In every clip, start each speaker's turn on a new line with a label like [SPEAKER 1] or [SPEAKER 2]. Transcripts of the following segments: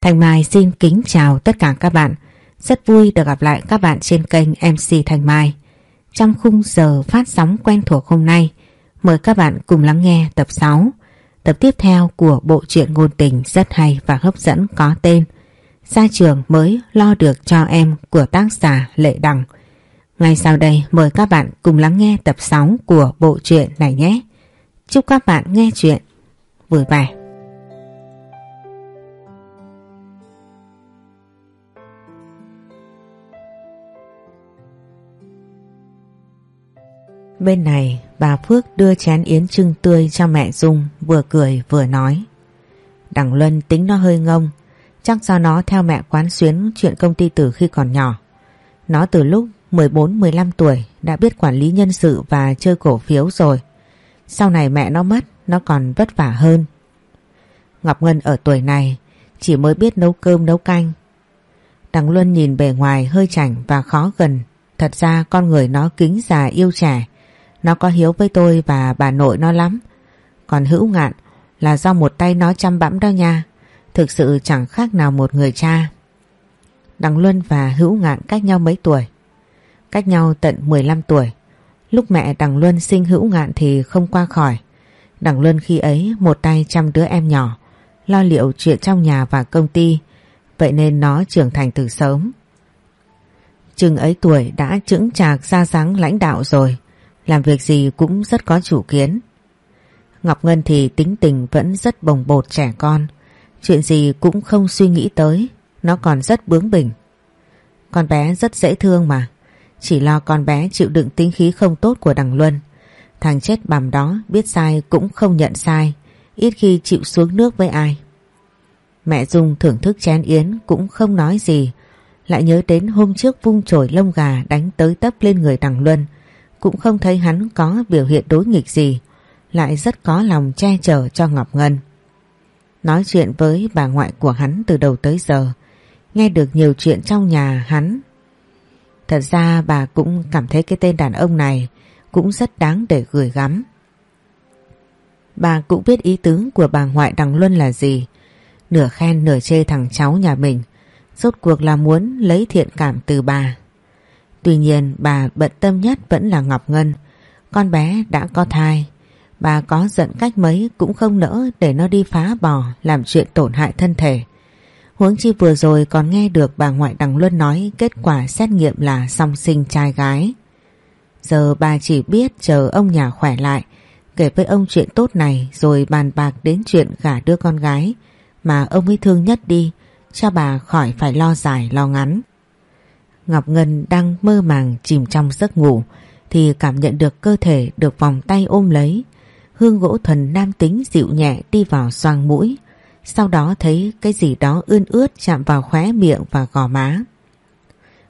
[SPEAKER 1] Thành Mai xin kính chào tất cả các bạn. Rất vui được gặp lại các bạn trên kênh MC Thành Mai. Trong khung giờ phát sóng quen thuộc hôm nay, mời các bạn cùng lắng nghe tập 6, tập tiếp theo của bộ truyện ngôn tình rất hay và hấp dẫn có tên Gia trường mới lo được cho em của tác giả Lệ Đằng. Ngay sau đây mời các bạn cùng lắng nghe tập 6 của bộ truyện này nhé. Chúc các bạn nghe chuyện vui vẻ. Bên này bà Phước đưa chén yến trưng tươi cho mẹ Dung vừa cười vừa nói. Đằng Luân tính nó hơi ngông, chắc do nó theo mẹ quán xuyến chuyện công ty từ khi còn nhỏ. Nó từ lúc 14-15 tuổi đã biết quản lý nhân sự và chơi cổ phiếu rồi. Sau này mẹ nó mất, nó còn vất vả hơn. Ngọc Ngân ở tuổi này chỉ mới biết nấu cơm nấu canh. Đằng Luân nhìn bề ngoài hơi chảnh và khó gần. Thật ra con người nó kính già yêu trẻ nó có hiếu với tôi và bà nội nó lắm. Còn hữu ngạn là do một tay nó chăm bẵm đó nha. Thực sự chẳng khác nào một người cha. Đằng Luân và hữu ngạn cách nhau mấy tuổi? Cách nhau tận 15 tuổi. Lúc mẹ Đằng Luân sinh hữu ngạn thì không qua khỏi. Đằng Luân khi ấy một tay chăm đứa em nhỏ, lo liệu chuyện trong nhà và công ty, vậy nên nó trưởng thành từ sớm. Chừng ấy tuổi đã chững chạc ra dáng lãnh đạo rồi, làm việc gì cũng rất có chủ kiến. Ngọc Ngân thì tính tình vẫn rất bồng bột trẻ con. Chuyện gì cũng không suy nghĩ tới. Nó còn rất bướng bỉnh. Con bé rất dễ thương mà. Chỉ lo con bé chịu đựng tính khí không tốt của đằng Luân. Thằng chết bằm đó, biết sai cũng không nhận sai. Ít khi chịu xuống nước với ai. Mẹ Dung thưởng thức chén yến cũng không nói gì. Lại nhớ đến hôm trước vung chổi lông gà đánh tới tấp lên người đằng Luân cũng không thấy hắn có biểu hiện đối nghịch gì, lại rất có lòng che chở cho Ngọc Ngân. Nói chuyện với bà ngoại của hắn từ đầu tới giờ, nghe được nhiều chuyện trong nhà hắn. Thật ra bà cũng cảm thấy cái tên đàn ông này cũng rất đáng để gửi gắm. Bà cũng biết ý tứ của bà ngoại Đằng Luân là gì, nửa khen nửa chê thằng cháu nhà mình, rốt cuộc là muốn lấy thiện cảm từ bà. Tuy nhiên bà bận tâm nhất vẫn là Ngọc Ngân. Con bé đã có thai. Bà có giận cách mấy cũng không nỡ để nó đi phá bò làm chuyện tổn hại thân thể. Huống chi vừa rồi còn nghe được bà ngoại Đằng Luân nói kết quả xét nghiệm là song sinh trai gái. Giờ bà chỉ biết chờ ông nhà khỏe lại, kể với ông chuyện tốt này rồi bàn bạc đến chuyện gả đứa con gái mà ông ấy thương nhất đi, cho bà khỏi phải lo dài lo ngắn. Ngọc Ngân đang mơ màng chìm trong giấc ngủ, thì cảm nhận được cơ thể được vòng tay ôm lấy. Hương gỗ thuần nam tính dịu nhẹ đi vào xoang mũi. Sau đó thấy cái gì đó ươn ướt chạm vào khóe miệng và gò má.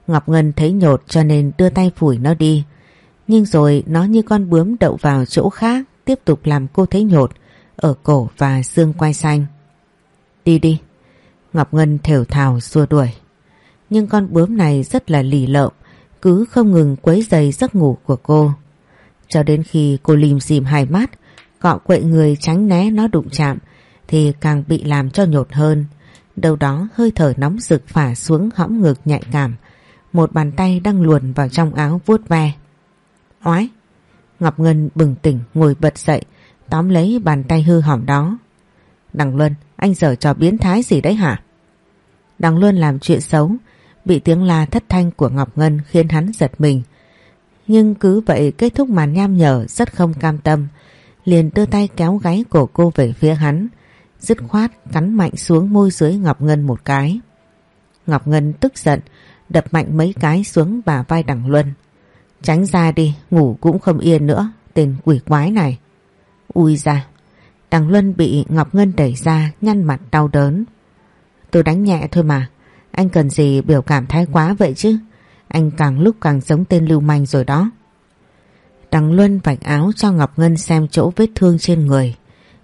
[SPEAKER 1] Ngọc Ngân thấy nhột cho nên đưa tay phủi nó đi. Nhưng rồi nó như con bướm đậu vào chỗ khác, tiếp tục làm cô thấy nhột ở cổ và xương quai xanh. Đi đi. Ngọc Ngân thều thào xua đuổi nhưng con bướm này rất là lì lợm, cứ không ngừng quấy giày giấc ngủ của cô. Cho đến khi cô lìm xìm hai mắt, cọ quậy người tránh né nó đụng chạm, thì càng bị làm cho nhột hơn. Đâu đó hơi thở nóng rực phả xuống hõm ngực nhạy cảm, một bàn tay đang luồn vào trong áo vuốt ve. Oái! Ngọc Ngân bừng tỉnh ngồi bật dậy, tóm lấy bàn tay hư hỏng đó. Đằng Luân, anh giờ trò biến thái gì đấy hả? Đằng Luân làm chuyện xấu, Bị tiếng la thất thanh của Ngọc Ngân khiến hắn giật mình. Nhưng cứ vậy kết thúc màn nham nhở rất không cam tâm. Liền đưa tay kéo gáy cổ cô về phía hắn. Dứt khoát cắn mạnh xuống môi dưới Ngọc Ngân một cái. Ngọc Ngân tức giận đập mạnh mấy cái xuống bà vai đằng Luân. Tránh ra đi, ngủ cũng không yên nữa, tên quỷ quái này. Ui ra, đằng Luân bị Ngọc Ngân đẩy ra nhăn mặt đau đớn. Tôi đánh nhẹ thôi mà, anh cần gì biểu cảm thái quá vậy chứ? Anh càng lúc càng giống tên lưu manh rồi đó. Đằng Luân vạch áo cho Ngọc Ngân xem chỗ vết thương trên người.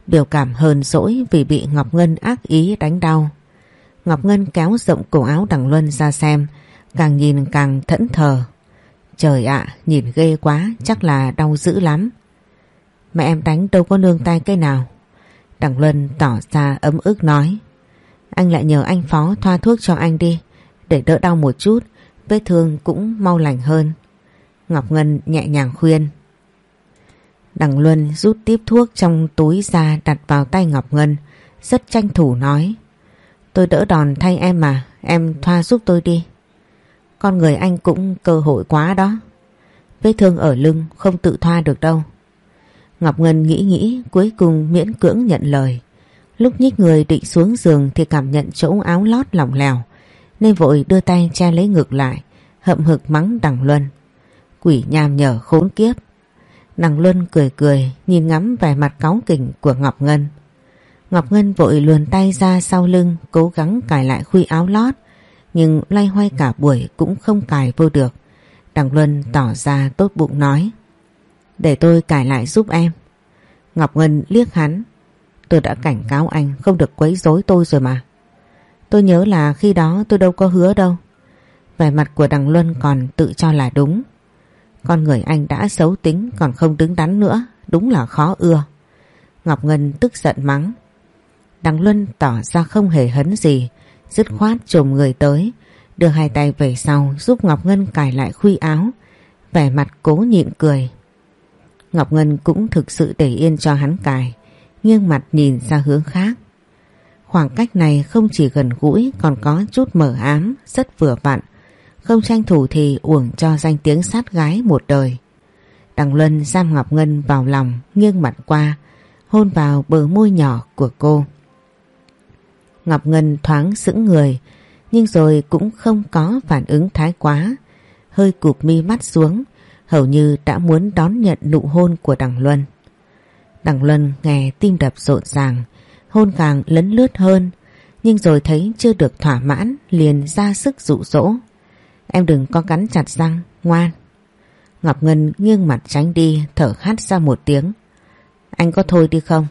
[SPEAKER 1] Biểu cảm hờn dỗi vì bị Ngọc Ngân ác ý đánh đau. Ngọc Ngân kéo rộng cổ áo đằng Luân ra xem, càng nhìn càng thẫn thờ. Trời ạ, nhìn ghê quá, chắc là đau dữ lắm. Mẹ em đánh đâu có nương tay cái nào. Đằng Luân tỏ ra ấm ức nói. Anh lại nhờ anh Phó thoa thuốc cho anh đi, Để đỡ đau một chút, Vết thương cũng mau lành hơn. Ngọc Ngân nhẹ nhàng khuyên. Đằng Luân rút tiếp thuốc trong túi ra đặt vào tay Ngọc Ngân, Rất tranh thủ nói, Tôi đỡ đòn thay em mà, Em thoa giúp tôi đi. Con người anh cũng cơ hội quá đó. Vết thương ở lưng không tự thoa được đâu. Ngọc Ngân nghĩ nghĩ, cuối cùng miễn cưỡng nhận lời. Lúc nhích người định xuống giường thì cảm nhận chỗ áo lót lỏng lẻo, nên vội đưa tay che lấy ngực lại, hậm hực mắng đằng Luân. Quỷ nham nhở khốn kiếp. Đằng Luân cười cười, nhìn ngắm vẻ mặt cáu kỉnh của Ngọc Ngân. Ngọc Ngân vội luồn tay ra sau lưng, cố gắng cài lại khuy áo lót, nhưng lay hoay cả buổi cũng không cài vô được. Đằng Luân tỏ ra tốt bụng nói, Để tôi cài lại giúp em. Ngọc Ngân liếc hắn Tôi đã cảnh cáo anh không được quấy rối tôi rồi mà. Tôi nhớ là khi đó tôi đâu có hứa đâu. Vẻ mặt của đằng Luân còn tự cho là đúng. Con người anh đã xấu tính còn không đứng đắn nữa, đúng là khó ưa. Ngọc Ngân tức giận mắng. Đằng Luân tỏ ra không hề hấn gì, dứt khoát trồm người tới, đưa hai tay về sau giúp Ngọc Ngân cài lại khuy áo, vẻ mặt cố nhịn cười. Ngọc Ngân cũng thực sự để yên cho hắn cài, nghiêng mặt nhìn ra hướng khác. Khoảng cách này không chỉ gần gũi còn có chút mở ám, rất vừa vặn. Không tranh thủ thì uổng cho danh tiếng sát gái một đời. Đằng Luân giam Ngọc Ngân vào lòng, nghiêng mặt qua, hôn vào bờ môi nhỏ của cô. Ngọc Ngân thoáng sững người, nhưng rồi cũng không có phản ứng thái quá. Hơi cụp mi mắt xuống, hầu như đã muốn đón nhận nụ hôn của đằng Luân. Đằng Luân nghe tim đập rộn ràng, hôn càng lấn lướt hơn, nhưng rồi thấy chưa được thỏa mãn liền ra sức dụ dỗ. Em đừng có cắn chặt răng, ngoan. Ngọc Ngân nghiêng mặt tránh đi, thở hắt ra một tiếng. Anh có thôi đi không?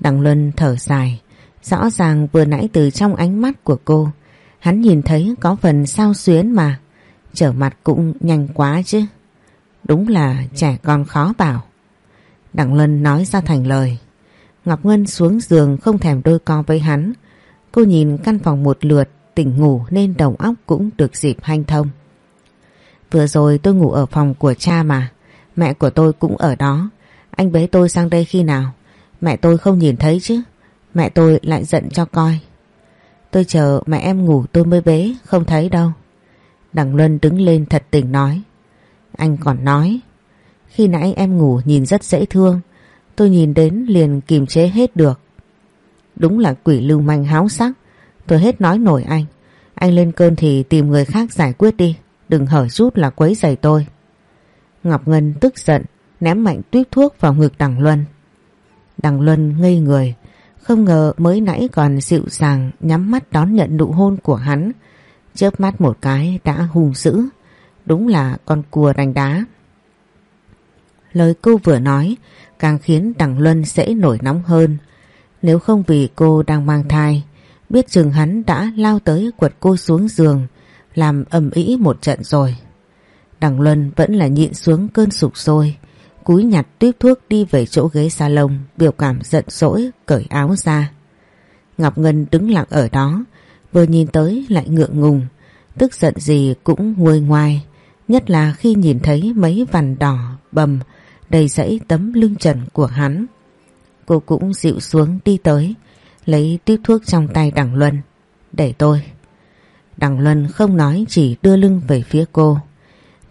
[SPEAKER 1] Đằng Luân thở dài, rõ ràng vừa nãy từ trong ánh mắt của cô, hắn nhìn thấy có phần sao xuyến mà, trở mặt cũng nhanh quá chứ. Đúng là trẻ con khó bảo. Đặng Lân nói ra thành lời. Ngọc Ngân xuống giường không thèm đôi co với hắn. Cô nhìn căn phòng một lượt, tỉnh ngủ nên đầu óc cũng được dịp hanh thông. Vừa rồi tôi ngủ ở phòng của cha mà, mẹ của tôi cũng ở đó. Anh bế tôi sang đây khi nào? Mẹ tôi không nhìn thấy chứ. Mẹ tôi lại giận cho coi. Tôi chờ mẹ em ngủ tôi mới bế, không thấy đâu. Đặng Luân đứng lên thật tình nói. Anh còn nói, khi nãy em ngủ nhìn rất dễ thương, Tôi nhìn đến liền kìm chế hết được. Đúng là quỷ lưu manh háo sắc, Tôi hết nói nổi anh. Anh lên cơn thì tìm người khác giải quyết đi, Đừng hở rút là quấy giày tôi. Ngọc Ngân tức giận, Ném mạnh tuyết thuốc vào ngực Đằng Luân. Đằng Luân ngây người, Không ngờ mới nãy còn dịu dàng Nhắm mắt đón nhận nụ hôn của hắn. Chớp mắt một cái đã hùng dữ, Đúng là con cua đánh đá. Lời cô vừa nói càng khiến Đằng Luân sẽ nổi nóng hơn. Nếu không vì cô đang mang thai, biết chừng hắn đã lao tới quật cô xuống giường, làm ầm ĩ một trận rồi. Đằng Luân vẫn là nhịn xuống cơn sụp sôi, cúi nhặt tuyếp thuốc đi về chỗ ghế salon, biểu cảm giận dỗi, cởi áo ra. Ngọc Ngân đứng lặng ở đó, vừa nhìn tới lại ngượng ngùng, tức giận gì cũng nguôi ngoai, nhất là khi nhìn thấy mấy vằn đỏ bầm đầy dãy tấm lưng trần của hắn. Cô cũng dịu xuống đi tới, lấy tiếp thuốc trong tay Đằng Luân. Để tôi. Đằng Luân không nói chỉ đưa lưng về phía cô.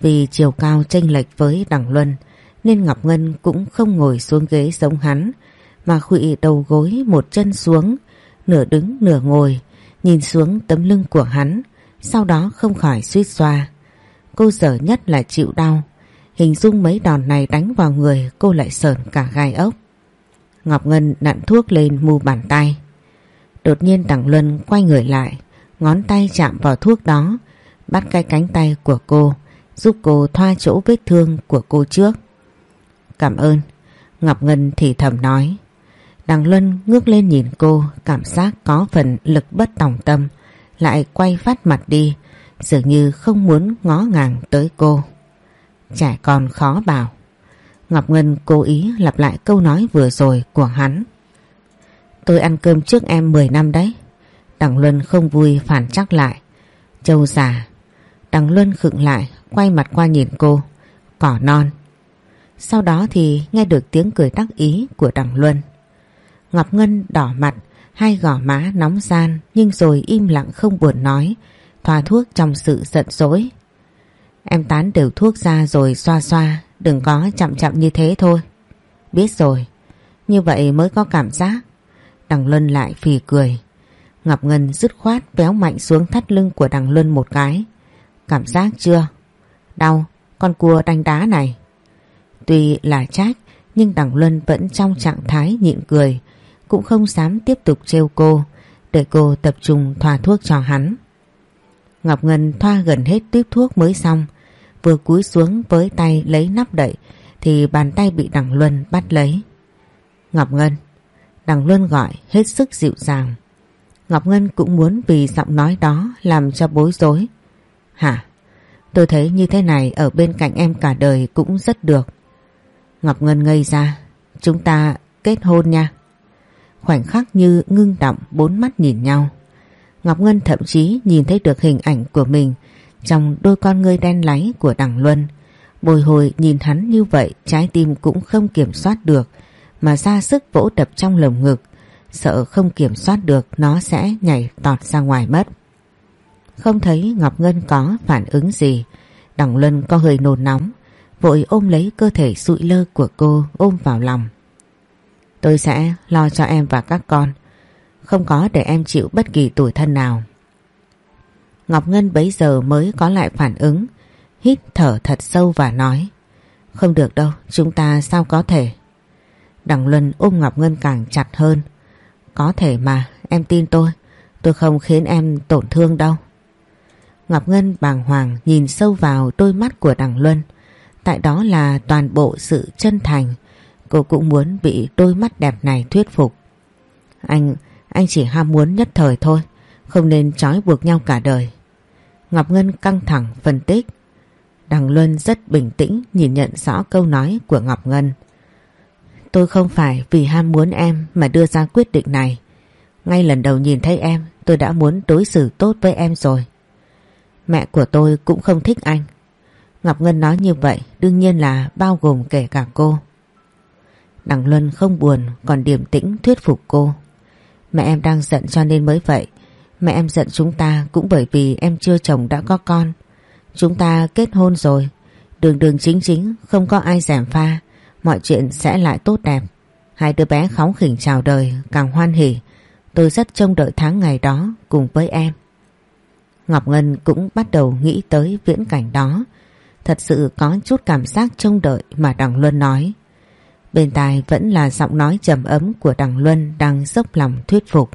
[SPEAKER 1] Vì chiều cao chênh lệch với Đằng Luân nên Ngọc Ngân cũng không ngồi xuống ghế giống hắn mà khụy đầu gối một chân xuống, nửa đứng nửa ngồi, nhìn xuống tấm lưng của hắn, sau đó không khỏi suýt xoa. Cô dở nhất là chịu đau, Hình dung mấy đòn này đánh vào người cô lại sờn cả gai ốc. Ngọc Ngân nặn thuốc lên mu bàn tay. Đột nhiên Đằng Luân quay người lại, ngón tay chạm vào thuốc đó, bắt cái cánh tay của cô, giúp cô thoa chỗ vết thương của cô trước. Cảm ơn, Ngọc Ngân thì thầm nói. Đằng Luân ngước lên nhìn cô, cảm giác có phần lực bất tòng tâm, lại quay phát mặt đi, dường như không muốn ngó ngàng tới cô. Trẻ con khó bảo. Ngọc Ngân cố ý lặp lại câu nói vừa rồi của hắn. Tôi ăn cơm trước em 10 năm đấy. Đằng Luân không vui phản chắc lại. Châu già. Đằng Luân khựng lại, quay mặt qua nhìn cô. Cỏ non. Sau đó thì nghe được tiếng cười đắc ý của đằng Luân. Ngọc Ngân đỏ mặt, hai gò má nóng gian nhưng rồi im lặng không buồn nói, thoa thuốc trong sự giận dỗi. Em tán đều thuốc ra rồi xoa xoa, đừng có chậm chậm như thế thôi. Biết rồi, như vậy mới có cảm giác. Đằng Luân lại phì cười. Ngọc Ngân dứt khoát béo mạnh xuống thắt lưng của đằng Luân một cái. Cảm giác chưa? Đau, con cua đánh đá này. Tuy là trách nhưng đằng Luân vẫn trong trạng thái nhịn cười, cũng không dám tiếp tục trêu cô, để cô tập trung thoa thuốc cho hắn. Ngọc Ngân thoa gần hết tiếp thuốc mới xong, vừa cúi xuống với tay lấy nắp đậy thì bàn tay bị đằng Luân bắt lấy. Ngọc Ngân, đằng Luân gọi hết sức dịu dàng. Ngọc Ngân cũng muốn vì giọng nói đó làm cho bối rối. Hả? Tôi thấy như thế này ở bên cạnh em cả đời cũng rất được. Ngọc Ngân ngây ra, chúng ta kết hôn nha. Khoảnh khắc như ngưng động bốn mắt nhìn nhau. Ngọc Ngân thậm chí nhìn thấy được hình ảnh của mình trong đôi con ngươi đen láy của Đằng Luân. Bồi hồi nhìn hắn như vậy trái tim cũng không kiểm soát được mà ra sức vỗ đập trong lồng ngực. Sợ không kiểm soát được nó sẽ nhảy tọt ra ngoài mất. Không thấy Ngọc Ngân có phản ứng gì. Đằng Luân có hơi nôn nóng vội ôm lấy cơ thể sụi lơ của cô ôm vào lòng. Tôi sẽ lo cho em và các con, không có để em chịu bất kỳ tủi thân nào. Ngọc Ngân bấy giờ mới có lại phản ứng, hít thở thật sâu và nói Không được đâu, chúng ta sao có thể. Đằng Luân ôm Ngọc Ngân càng chặt hơn. Có thể mà, em tin tôi, tôi không khiến em tổn thương đâu. Ngọc Ngân bàng hoàng nhìn sâu vào đôi mắt của đằng Luân. Tại đó là toàn bộ sự chân thành. Cô cũng muốn bị đôi mắt đẹp này thuyết phục. Anh, anh chỉ ham muốn nhất thời thôi. Không nên trói buộc nhau cả đời. Ngọc Ngân căng thẳng phân tích. Đằng Luân rất bình tĩnh nhìn nhận rõ câu nói của Ngọc Ngân. Tôi không phải vì ham muốn em mà đưa ra quyết định này. Ngay lần đầu nhìn thấy em, tôi đã muốn đối xử tốt với em rồi. Mẹ của tôi cũng không thích anh. Ngọc Ngân nói như vậy, đương nhiên là bao gồm kể cả cô. Đằng Luân không buồn, còn điềm tĩnh thuyết phục cô. Mẹ em đang giận cho nên mới vậy. Mẹ em giận chúng ta cũng bởi vì em chưa chồng đã có con. Chúng ta kết hôn rồi. Đường đường chính chính, không có ai giảm pha. Mọi chuyện sẽ lại tốt đẹp. Hai đứa bé khóng khỉnh chào đời, càng hoan hỉ. Tôi rất trông đợi tháng ngày đó cùng với em. Ngọc Ngân cũng bắt đầu nghĩ tới viễn cảnh đó. Thật sự có chút cảm giác trông đợi mà Đằng Luân nói. Bên tai vẫn là giọng nói trầm ấm của Đằng Luân đang dốc lòng thuyết phục.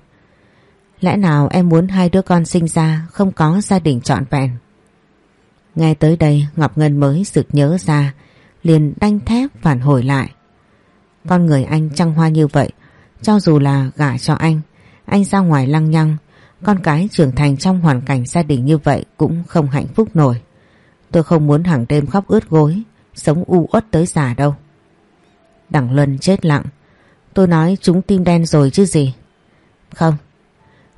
[SPEAKER 1] Lẽ nào em muốn hai đứa con sinh ra không có gia đình trọn vẹn? Nghe tới đây Ngọc Ngân mới sực nhớ ra, liền đanh thép phản hồi lại. Con người anh trăng hoa như vậy, cho dù là gả cho anh, anh ra ngoài lăng nhăng, con cái trưởng thành trong hoàn cảnh gia đình như vậy cũng không hạnh phúc nổi. Tôi không muốn hàng đêm khóc ướt gối, sống u uất tới già đâu. Đằng Luân chết lặng. Tôi nói chúng tim đen rồi chứ gì. Không.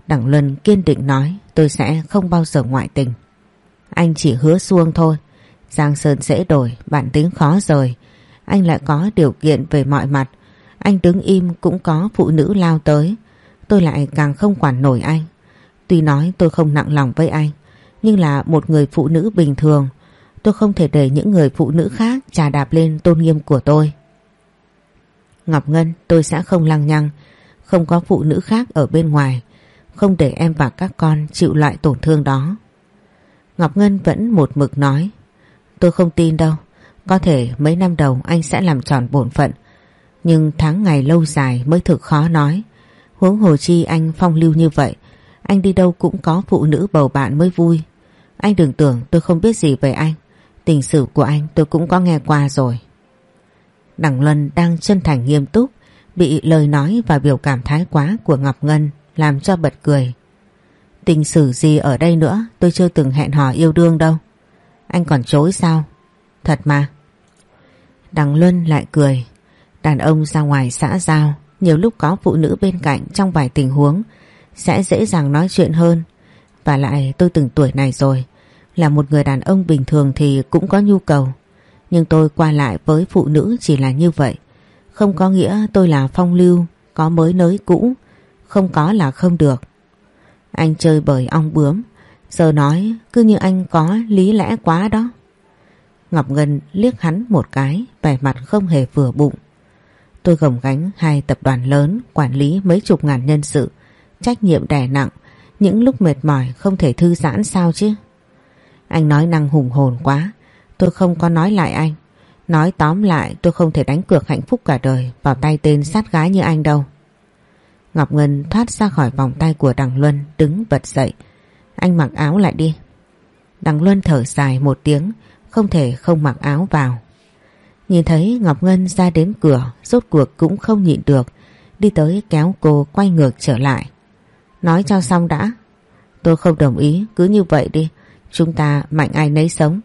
[SPEAKER 1] Đằng Luân kiên định nói tôi sẽ không bao giờ ngoại tình. Anh chỉ hứa xuông thôi. Giang Sơn dễ đổi, bản tính khó rời. Anh lại có điều kiện về mọi mặt. Anh đứng im cũng có phụ nữ lao tới. Tôi lại càng không quản nổi anh. Tuy nói tôi không nặng lòng với anh, nhưng là một người phụ nữ bình thường Tôi không thể để những người phụ nữ khác trà đạp lên tôn nghiêm của tôi. Ngọc Ngân tôi sẽ không lăng nhăng, không có phụ nữ khác ở bên ngoài, không để em và các con chịu loại tổn thương đó. Ngọc Ngân vẫn một mực nói, tôi không tin đâu, có thể mấy năm đầu anh sẽ làm tròn bổn phận, nhưng tháng ngày lâu dài mới thực khó nói. Huống hồ chi anh phong lưu như vậy, anh đi đâu cũng có phụ nữ bầu bạn mới vui. Anh đừng tưởng tôi không biết gì về anh. Tình sử của anh tôi cũng có nghe qua rồi. Đằng Luân đang chân thành nghiêm túc, bị lời nói và biểu cảm thái quá của Ngọc Ngân làm cho bật cười. Tình sử gì ở đây nữa, tôi chưa từng hẹn hò yêu đương đâu. Anh còn chối sao? Thật mà. Đằng Luân lại cười. Đàn ông ra ngoài xã giao, nhiều lúc có phụ nữ bên cạnh trong vài tình huống, sẽ dễ dàng nói chuyện hơn. Và lại tôi từng tuổi này rồi, là một người đàn ông bình thường thì cũng có nhu cầu. Nhưng tôi qua lại với phụ nữ chỉ là như vậy. Không có nghĩa tôi là phong lưu, có mới nới cũ, không có là không được. Anh chơi bởi ong bướm, giờ nói cứ như anh có lý lẽ quá đó. Ngọc Ngân liếc hắn một cái, vẻ mặt không hề vừa bụng. Tôi gồng gánh hai tập đoàn lớn, quản lý mấy chục ngàn nhân sự, trách nhiệm đè nặng, những lúc mệt mỏi không thể thư giãn sao chứ. Anh nói năng hùng hồn quá, tôi không có nói lại anh. Nói tóm lại, tôi không thể đánh cược hạnh phúc cả đời vào tay tên sát gái như anh đâu. Ngọc Ngân thoát ra khỏi vòng tay của Đằng Luân, đứng bật dậy. Anh mặc áo lại đi. Đằng Luân thở dài một tiếng, không thể không mặc áo vào. Nhìn thấy Ngọc Ngân ra đến cửa, rốt cuộc cũng không nhịn được, đi tới kéo cô quay ngược trở lại. Nói cho xong đã. Tôi không đồng ý, cứ như vậy đi. Chúng ta mạnh ai nấy sống.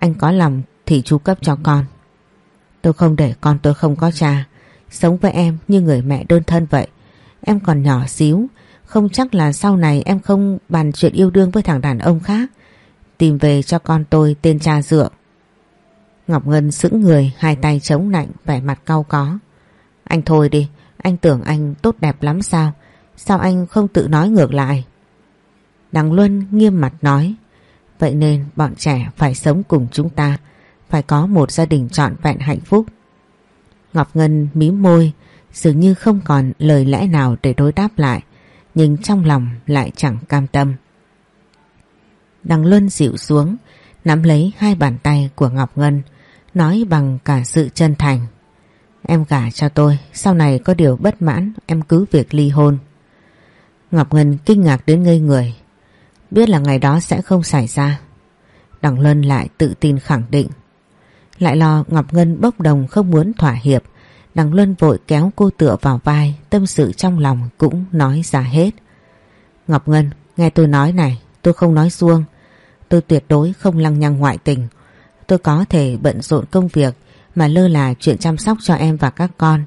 [SPEAKER 1] Anh có lòng thì chú cấp cho con. Tôi không để con tôi không có cha. Sống với em như người mẹ đơn thân vậy. Em còn nhỏ xíu. Không chắc là sau này em không bàn chuyện yêu đương với thằng đàn ông khác. Tìm về cho con tôi tên cha dựa. Ngọc Ngân sững người, hai tay chống nạnh, vẻ mặt cau có. Anh thôi đi, anh tưởng anh tốt đẹp lắm sao? Sao anh không tự nói ngược lại? Đằng Luân nghiêm mặt nói. Vậy nên bọn trẻ phải sống cùng chúng ta, phải có một gia đình trọn vẹn hạnh phúc. Ngọc Ngân mím môi, dường như không còn lời lẽ nào để đối đáp lại, nhưng trong lòng lại chẳng cam tâm. Đằng Luân dịu xuống, nắm lấy hai bàn tay của Ngọc Ngân, nói bằng cả sự chân thành. Em gả cho tôi, sau này có điều bất mãn em cứ việc ly hôn. Ngọc Ngân kinh ngạc đến ngây người, biết là ngày đó sẽ không xảy ra. Đằng Luân lại tự tin khẳng định. Lại lo Ngọc Ngân bốc đồng không muốn thỏa hiệp, Đằng Luân vội kéo cô tựa vào vai, tâm sự trong lòng cũng nói ra hết. Ngọc Ngân, nghe tôi nói này, tôi không nói xuông. Tôi tuyệt đối không lăng nhăng ngoại tình. Tôi có thể bận rộn công việc mà lơ là chuyện chăm sóc cho em và các con,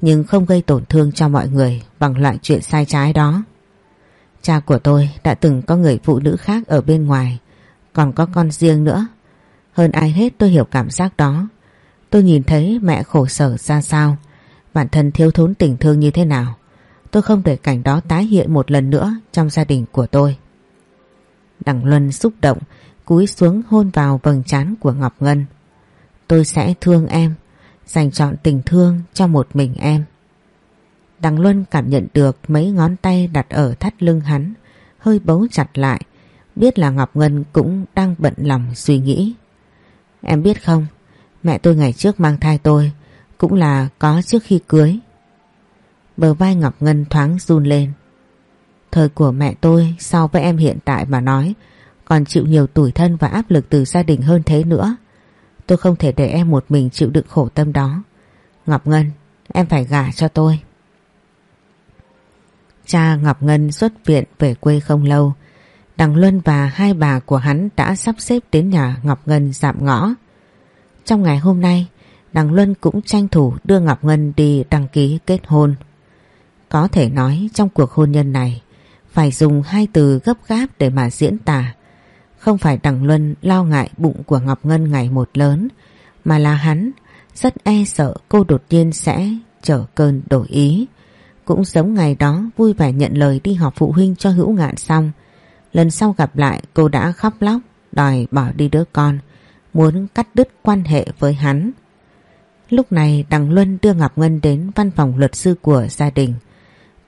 [SPEAKER 1] nhưng không gây tổn thương cho mọi người bằng loại chuyện sai trái đó. Cha của tôi đã từng có người phụ nữ khác ở bên ngoài, còn có con riêng nữa. Hơn ai hết tôi hiểu cảm giác đó. Tôi nhìn thấy mẹ khổ sở ra sao, bản thân thiếu thốn tình thương như thế nào. Tôi không để cảnh đó tái hiện một lần nữa trong gia đình của tôi. Đằng Luân xúc động, cúi xuống hôn vào vầng trán của Ngọc Ngân. Tôi sẽ thương em, dành chọn tình thương cho một mình em. Đằng Luân cảm nhận được mấy ngón tay đặt ở thắt lưng hắn, hơi bấu chặt lại, biết là Ngọc Ngân cũng đang bận lòng suy nghĩ. Em biết không, mẹ tôi ngày trước mang thai tôi, cũng là có trước khi cưới. Bờ vai Ngọc Ngân thoáng run lên. Thời của mẹ tôi so với em hiện tại mà nói còn chịu nhiều tủi thân và áp lực từ gia đình hơn thế nữa. Tôi không thể để em một mình chịu đựng khổ tâm đó. Ngọc Ngân, em phải gả cho tôi. Cha Ngọc Ngân xuất viện về quê không lâu. Đằng Luân và hai bà của hắn đã sắp xếp đến nhà Ngọc Ngân dạm ngõ. Trong ngày hôm nay, Đằng Luân cũng tranh thủ đưa Ngọc Ngân đi đăng ký kết hôn. Có thể nói trong cuộc hôn nhân này, phải dùng hai từ gấp gáp để mà diễn tả. Không phải Đằng Luân lo ngại bụng của Ngọc Ngân ngày một lớn, mà là hắn rất e sợ cô đột nhiên sẽ trở cơn đổi ý. Cũng giống ngày đó vui vẻ nhận lời đi họp phụ huynh cho hữu ngạn xong. Lần sau gặp lại cô đã khóc lóc, đòi bỏ đi đứa con, muốn cắt đứt quan hệ với hắn. Lúc này Đằng Luân đưa Ngọc Ngân đến văn phòng luật sư của gia đình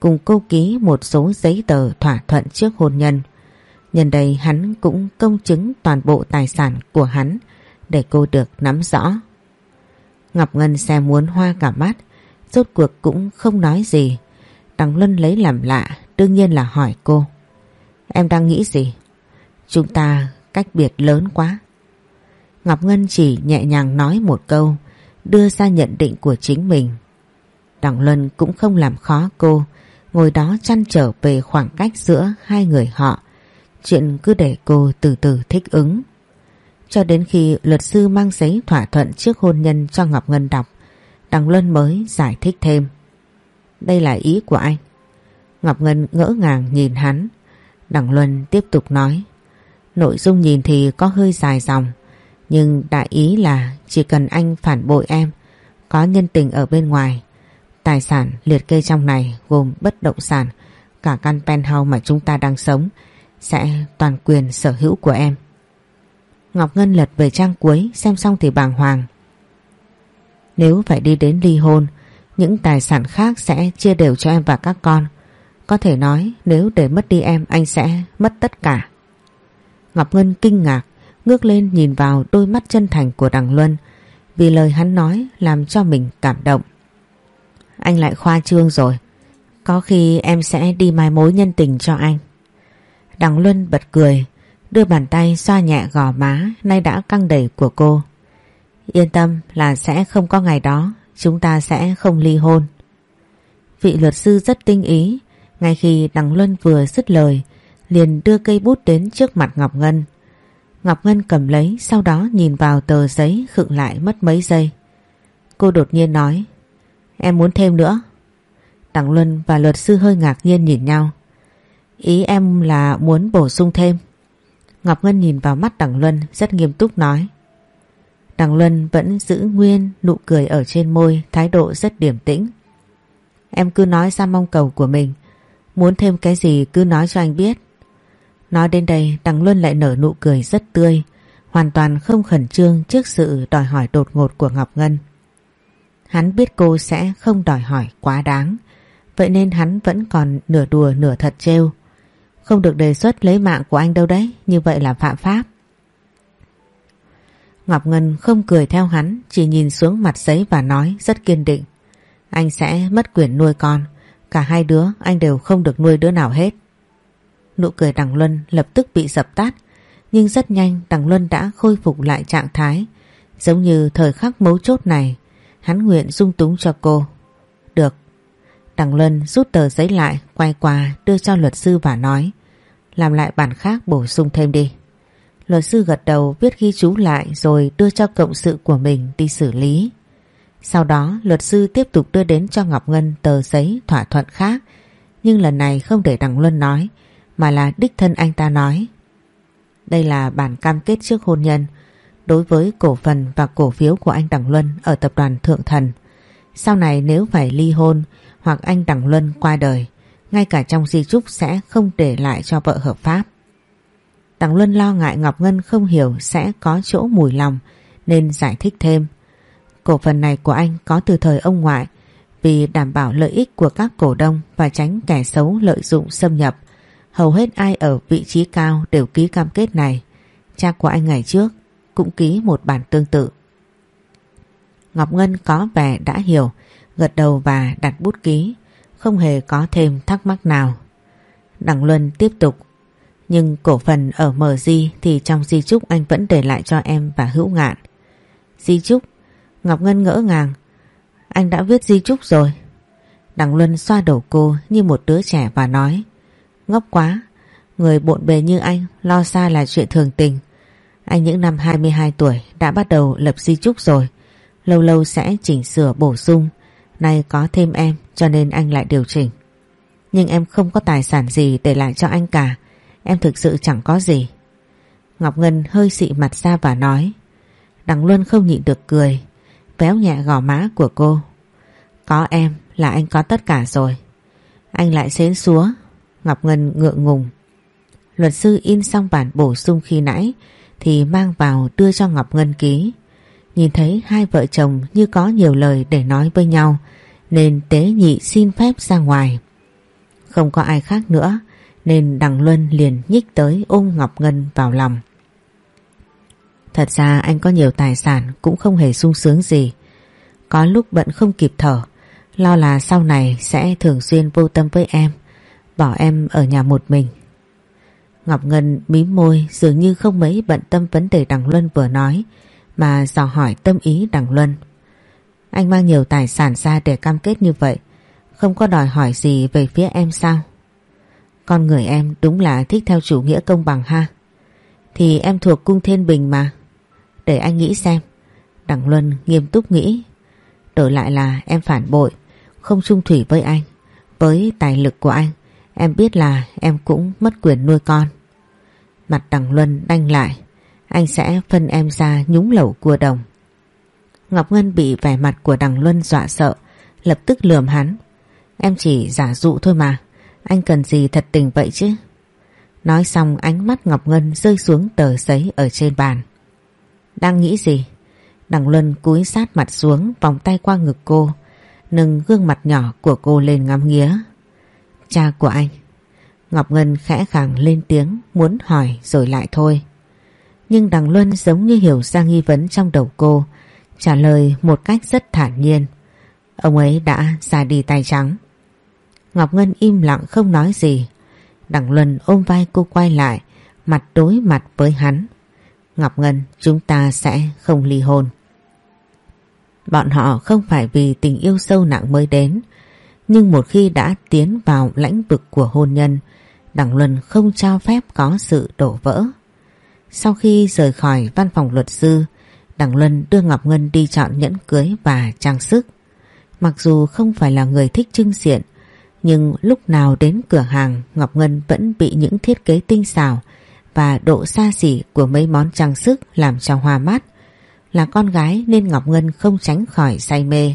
[SPEAKER 1] cùng cô ký một số giấy tờ thỏa thuận trước hôn nhân. Nhân đây hắn cũng công chứng toàn bộ tài sản của hắn để cô được nắm rõ. Ngọc Ngân xem muốn hoa cả mắt, rốt cuộc cũng không nói gì. Đằng Luân lấy làm lạ, đương nhiên là hỏi cô. Em đang nghĩ gì? Chúng ta cách biệt lớn quá. Ngọc Ngân chỉ nhẹ nhàng nói một câu, đưa ra nhận định của chính mình. Đằng Luân cũng không làm khó cô, ngồi đó chăn trở về khoảng cách giữa hai người họ. Chuyện cứ để cô từ từ thích ứng. Cho đến khi luật sư mang giấy thỏa thuận trước hôn nhân cho Ngọc Ngân đọc, Đằng Luân mới giải thích thêm. Đây là ý của anh. Ngọc Ngân ngỡ ngàng nhìn hắn. Đằng Luân tiếp tục nói. Nội dung nhìn thì có hơi dài dòng. Nhưng đại ý là chỉ cần anh phản bội em, có nhân tình ở bên ngoài. Tài sản liệt kê trong này gồm bất động sản, cả căn penthouse mà chúng ta đang sống sẽ toàn quyền sở hữu của em. Ngọc Ngân lật về trang cuối xem xong thì bàng hoàng. Nếu phải đi đến ly hôn, những tài sản khác sẽ chia đều cho em và các con. Có thể nói nếu để mất đi em anh sẽ mất tất cả. Ngọc Ngân kinh ngạc, ngước lên nhìn vào đôi mắt chân thành của Đằng Luân vì lời hắn nói làm cho mình cảm động. Anh lại khoa trương rồi. Có khi em sẽ đi mai mối nhân tình cho anh. Đằng Luân bật cười, đưa bàn tay xoa nhẹ gò má nay đã căng đầy của cô. Yên tâm là sẽ không có ngày đó, chúng ta sẽ không ly hôn. Vị luật sư rất tinh ý, ngay khi Đằng Luân vừa dứt lời, liền đưa cây bút đến trước mặt Ngọc Ngân. Ngọc Ngân cầm lấy, sau đó nhìn vào tờ giấy khựng lại mất mấy giây. Cô đột nhiên nói, em muốn thêm nữa. Đằng Luân và luật sư hơi ngạc nhiên nhìn nhau. Ý em là muốn bổ sung thêm. Ngọc Ngân nhìn vào mắt Đằng Luân rất nghiêm túc nói. Đằng Luân vẫn giữ nguyên nụ cười ở trên môi, thái độ rất điềm tĩnh. Em cứ nói ra mong cầu của mình, muốn thêm cái gì cứ nói cho anh biết. Nói đến đây Đằng Luân lại nở nụ cười rất tươi, hoàn toàn không khẩn trương trước sự đòi hỏi đột ngột của Ngọc Ngân. Hắn biết cô sẽ không đòi hỏi quá đáng, vậy nên hắn vẫn còn nửa đùa nửa thật trêu. Không được đề xuất lấy mạng của anh đâu đấy, như vậy là phạm pháp. Ngọc Ngân không cười theo hắn, chỉ nhìn xuống mặt giấy và nói rất kiên định. Anh sẽ mất quyền nuôi con, cả hai đứa anh đều không được nuôi đứa nào hết. Nụ cười Đằng Luân lập tức bị dập tắt, nhưng rất nhanh Đằng Luân đã khôi phục lại trạng thái, giống như thời khắc mấu chốt này, hắn nguyện dung túng cho cô. Được. Đằng Luân rút tờ giấy lại, quay qua đưa cho luật sư và nói, làm lại bản khác bổ sung thêm đi. Luật sư gật đầu viết ghi chú lại rồi đưa cho cộng sự của mình đi xử lý. Sau đó, luật sư tiếp tục đưa đến cho Ngọc Ngân tờ giấy thỏa thuận khác nhưng lần này không để Đằng Luân nói, mà là đích thân anh ta nói. Đây là bản cam kết trước hôn nhân đối với cổ phần và cổ phiếu của anh Đằng Luân ở tập đoàn Thượng Thần. Sau này nếu phải ly hôn hoặc anh Đằng Luân qua đời, ngay cả trong di chúc sẽ không để lại cho vợ hợp pháp tàng Luân lo ngại Ngọc Ngân không hiểu sẽ có chỗ mùi lòng nên giải thích thêm. Cổ phần này của anh có từ thời ông ngoại vì đảm bảo lợi ích của các cổ đông và tránh kẻ xấu lợi dụng xâm nhập. Hầu hết ai ở vị trí cao đều ký cam kết này. Cha của anh ngày trước cũng ký một bản tương tự. Ngọc Ngân có vẻ đã hiểu, gật đầu và đặt bút ký, không hề có thêm thắc mắc nào. Đặng Luân tiếp tục nhưng cổ phần ở mờ di thì trong di chúc anh vẫn để lại cho em và hữu ngạn. Di chúc? Ngọc Ngân ngỡ ngàng. Anh đã viết di chúc rồi. Đằng Luân xoa đầu cô như một đứa trẻ và nói. Ngốc quá, người bộn bề như anh lo xa là chuyện thường tình. Anh những năm 22 tuổi đã bắt đầu lập di chúc rồi. Lâu lâu sẽ chỉnh sửa bổ sung. Nay có thêm em cho nên anh lại điều chỉnh. Nhưng em không có tài sản gì để lại cho anh cả. Em thực sự chẳng có gì. Ngọc Ngân hơi xị mặt ra và nói. Đằng Luân không nhịn được cười, véo nhẹ gò má của cô. Có em là anh có tất cả rồi. Anh lại xến xúa. Ngọc Ngân ngượng ngùng. Luật sư in xong bản bổ sung khi nãy thì mang vào đưa cho Ngọc Ngân ký. Nhìn thấy hai vợ chồng như có nhiều lời để nói với nhau nên tế nhị xin phép ra ngoài. Không có ai khác nữa nên Đằng Luân liền nhích tới ôm Ngọc Ngân vào lòng. Thật ra anh có nhiều tài sản cũng không hề sung sướng gì. Có lúc bận không kịp thở, lo là sau này sẽ thường xuyên vô tâm với em, bỏ em ở nhà một mình. Ngọc Ngân mím môi dường như không mấy bận tâm vấn đề Đằng Luân vừa nói, mà dò hỏi tâm ý Đằng Luân. Anh mang nhiều tài sản ra để cam kết như vậy, không có đòi hỏi gì về phía em sao? Con người em đúng là thích theo chủ nghĩa công bằng ha. Thì em thuộc cung thiên bình mà. Để anh nghĩ xem. Đặng Luân nghiêm túc nghĩ. Đổi lại là em phản bội, không trung thủy với anh. Với tài lực của anh, Em biết là em cũng mất quyền nuôi con. Mặt đằng Luân đanh lại. Anh sẽ phân em ra nhúng lẩu cua đồng. Ngọc Ngân bị vẻ mặt của đằng Luân dọa sợ. Lập tức lườm hắn. Em chỉ giả dụ thôi mà. Anh cần gì thật tình vậy chứ? Nói xong ánh mắt Ngọc Ngân rơi xuống tờ giấy ở trên bàn. Đang nghĩ gì? Đằng Luân cúi sát mặt xuống vòng tay qua ngực cô nâng gương mặt nhỏ của cô lên ngắm nghía. Cha của anh. Ngọc Ngân khẽ khàng lên tiếng muốn hỏi rồi lại thôi. Nhưng Đằng Luân giống như hiểu ra nghi vấn trong đầu cô, trả lời một cách rất thản nhiên. Ông ấy đã ra đi tay trắng. Ngọc Ngân im lặng không nói gì. Đặng Luân ôm vai cô quay lại, mặt đối mặt với hắn. Ngọc Ngân, chúng ta sẽ không ly hôn. Bọn họ không phải vì tình yêu sâu nặng mới đến, nhưng một khi đã tiến vào lãnh vực của hôn nhân, Đặng Luân không cho phép có sự đổ vỡ. Sau khi rời khỏi văn phòng luật sư, Đặng Luân đưa Ngọc Ngân đi chọn nhẫn cưới và trang sức. Mặc dù không phải là người thích trưng diện, nhưng lúc nào đến cửa hàng Ngọc Ngân vẫn bị những thiết kế tinh xảo và độ xa xỉ của mấy món trang sức làm cho hoa mắt. Là con gái nên Ngọc Ngân không tránh khỏi say mê,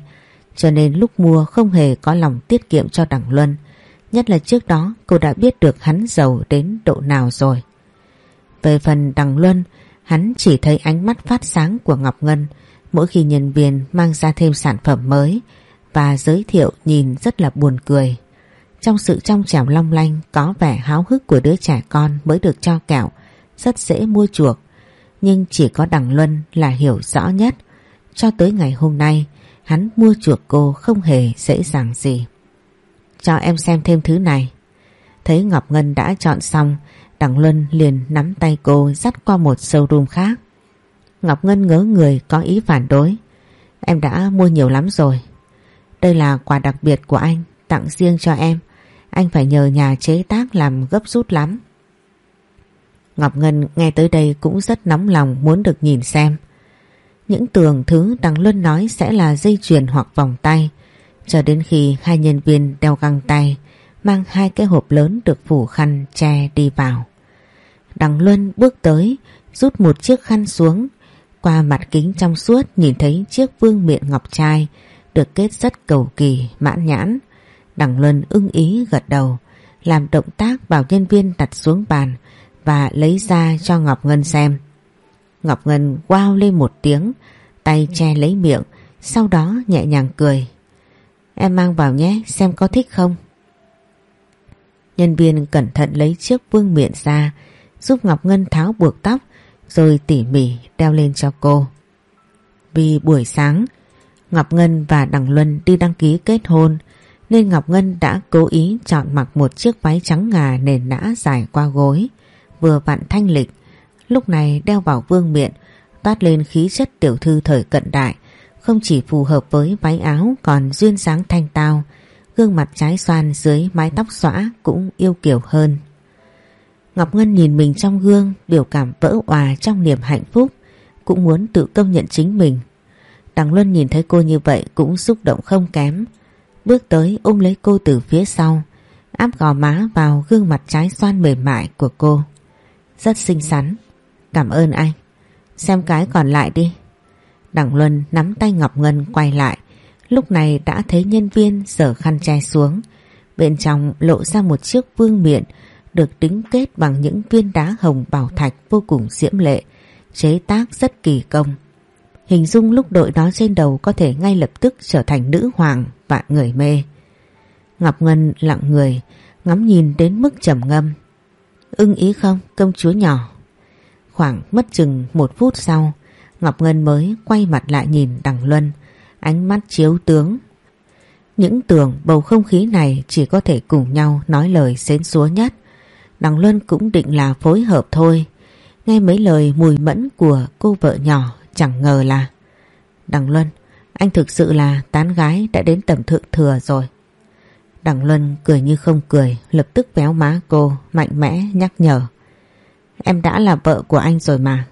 [SPEAKER 1] cho nên lúc mua không hề có lòng tiết kiệm cho Đặng Luân. Nhất là trước đó cô đã biết được hắn giàu đến độ nào rồi. Về phần Đặng Luân, hắn chỉ thấy ánh mắt phát sáng của Ngọc Ngân mỗi khi nhân viên mang ra thêm sản phẩm mới và giới thiệu nhìn rất là buồn cười. Trong sự trong trẻo long lanh có vẻ háo hức của đứa trẻ con mới được cho kẹo, rất dễ mua chuộc. Nhưng chỉ có Đằng Luân là hiểu rõ nhất. Cho tới ngày hôm nay, hắn mua chuộc cô không hề dễ dàng gì. Cho em xem thêm thứ này. Thấy Ngọc Ngân đã chọn xong, Đằng Luân liền nắm tay cô dắt qua một showroom khác. Ngọc Ngân ngớ người có ý phản đối. Em đã mua nhiều lắm rồi. Đây là quà đặc biệt của anh, tặng riêng cho em. Anh phải nhờ nhà chế tác làm gấp rút lắm. Ngọc Ngân nghe tới đây cũng rất nóng lòng muốn được nhìn xem. Những tường thứ Đằng Luân nói sẽ là dây chuyền hoặc vòng tay cho đến khi hai nhân viên đeo găng tay, mang hai cái hộp lớn được phủ khăn che đi vào. Đằng Luân bước tới, rút một chiếc khăn xuống, qua mặt kính trong suốt nhìn thấy chiếc vương miện ngọc trai, được kết rất cầu kỳ, mãn nhãn. Đằng Luân ưng ý gật đầu làm động tác bảo nhân viên đặt xuống bàn và lấy ra cho Ngọc Ngân xem. Ngọc Ngân wow lên một tiếng, tay che lấy miệng, sau đó nhẹ nhàng cười. Em mang vào nhé, xem có thích không? Nhân viên cẩn thận lấy chiếc vương miện ra, giúp Ngọc Ngân tháo buộc tóc, rồi tỉ mỉ đeo lên cho cô. Vì buổi sáng, Ngọc Ngân và Đằng Luân đi đăng ký kết hôn, nên Ngọc Ngân đã cố ý chọn mặc một chiếc váy trắng ngà nền nã dài qua gối, vừa vặn thanh lịch, lúc này đeo vào vương miện, toát lên khí chất tiểu thư thời cận đại, không chỉ phù hợp với váy áo còn duyên dáng thanh tao, gương mặt trái xoan dưới mái tóc xõa cũng yêu kiều hơn. Ngọc Ngân nhìn mình trong gương, biểu cảm vỡ òa trong niềm hạnh phúc, cũng muốn tự công nhận chính mình. Đằng Luân nhìn thấy cô như vậy cũng xúc động không kém, bước tới ôm lấy cô từ phía sau, áp gò má vào gương mặt trái xoan mềm mại của cô. Rất xinh xắn. Cảm ơn anh. Xem cái còn lại đi. Đặng Luân nắm tay Ngọc Ngân quay lại. Lúc này đã thấy nhân viên sở khăn che xuống. Bên trong lộ ra một chiếc vương miện được đính kết bằng những viên đá hồng bảo thạch vô cùng diễm lệ, chế tác rất kỳ công. Hình dung lúc đội đó trên đầu có thể ngay lập tức trở thành nữ hoàng và người mê. Ngọc Ngân lặng người, ngắm nhìn đến mức trầm ngâm. Ưng ý không công chúa nhỏ Khoảng mất chừng một phút sau Ngọc Ngân mới quay mặt lại nhìn Đằng Luân Ánh mắt chiếu tướng Những tưởng bầu không khí này Chỉ có thể cùng nhau nói lời xến xúa nhất Đằng Luân cũng định là phối hợp thôi Nghe mấy lời mùi mẫn của cô vợ nhỏ Chẳng ngờ là Đằng Luân Anh thực sự là tán gái đã đến tầm thượng thừa rồi Đằng Luân cười như không cười, lập tức véo má cô, mạnh mẽ nhắc nhở. Em đã là vợ của anh rồi mà.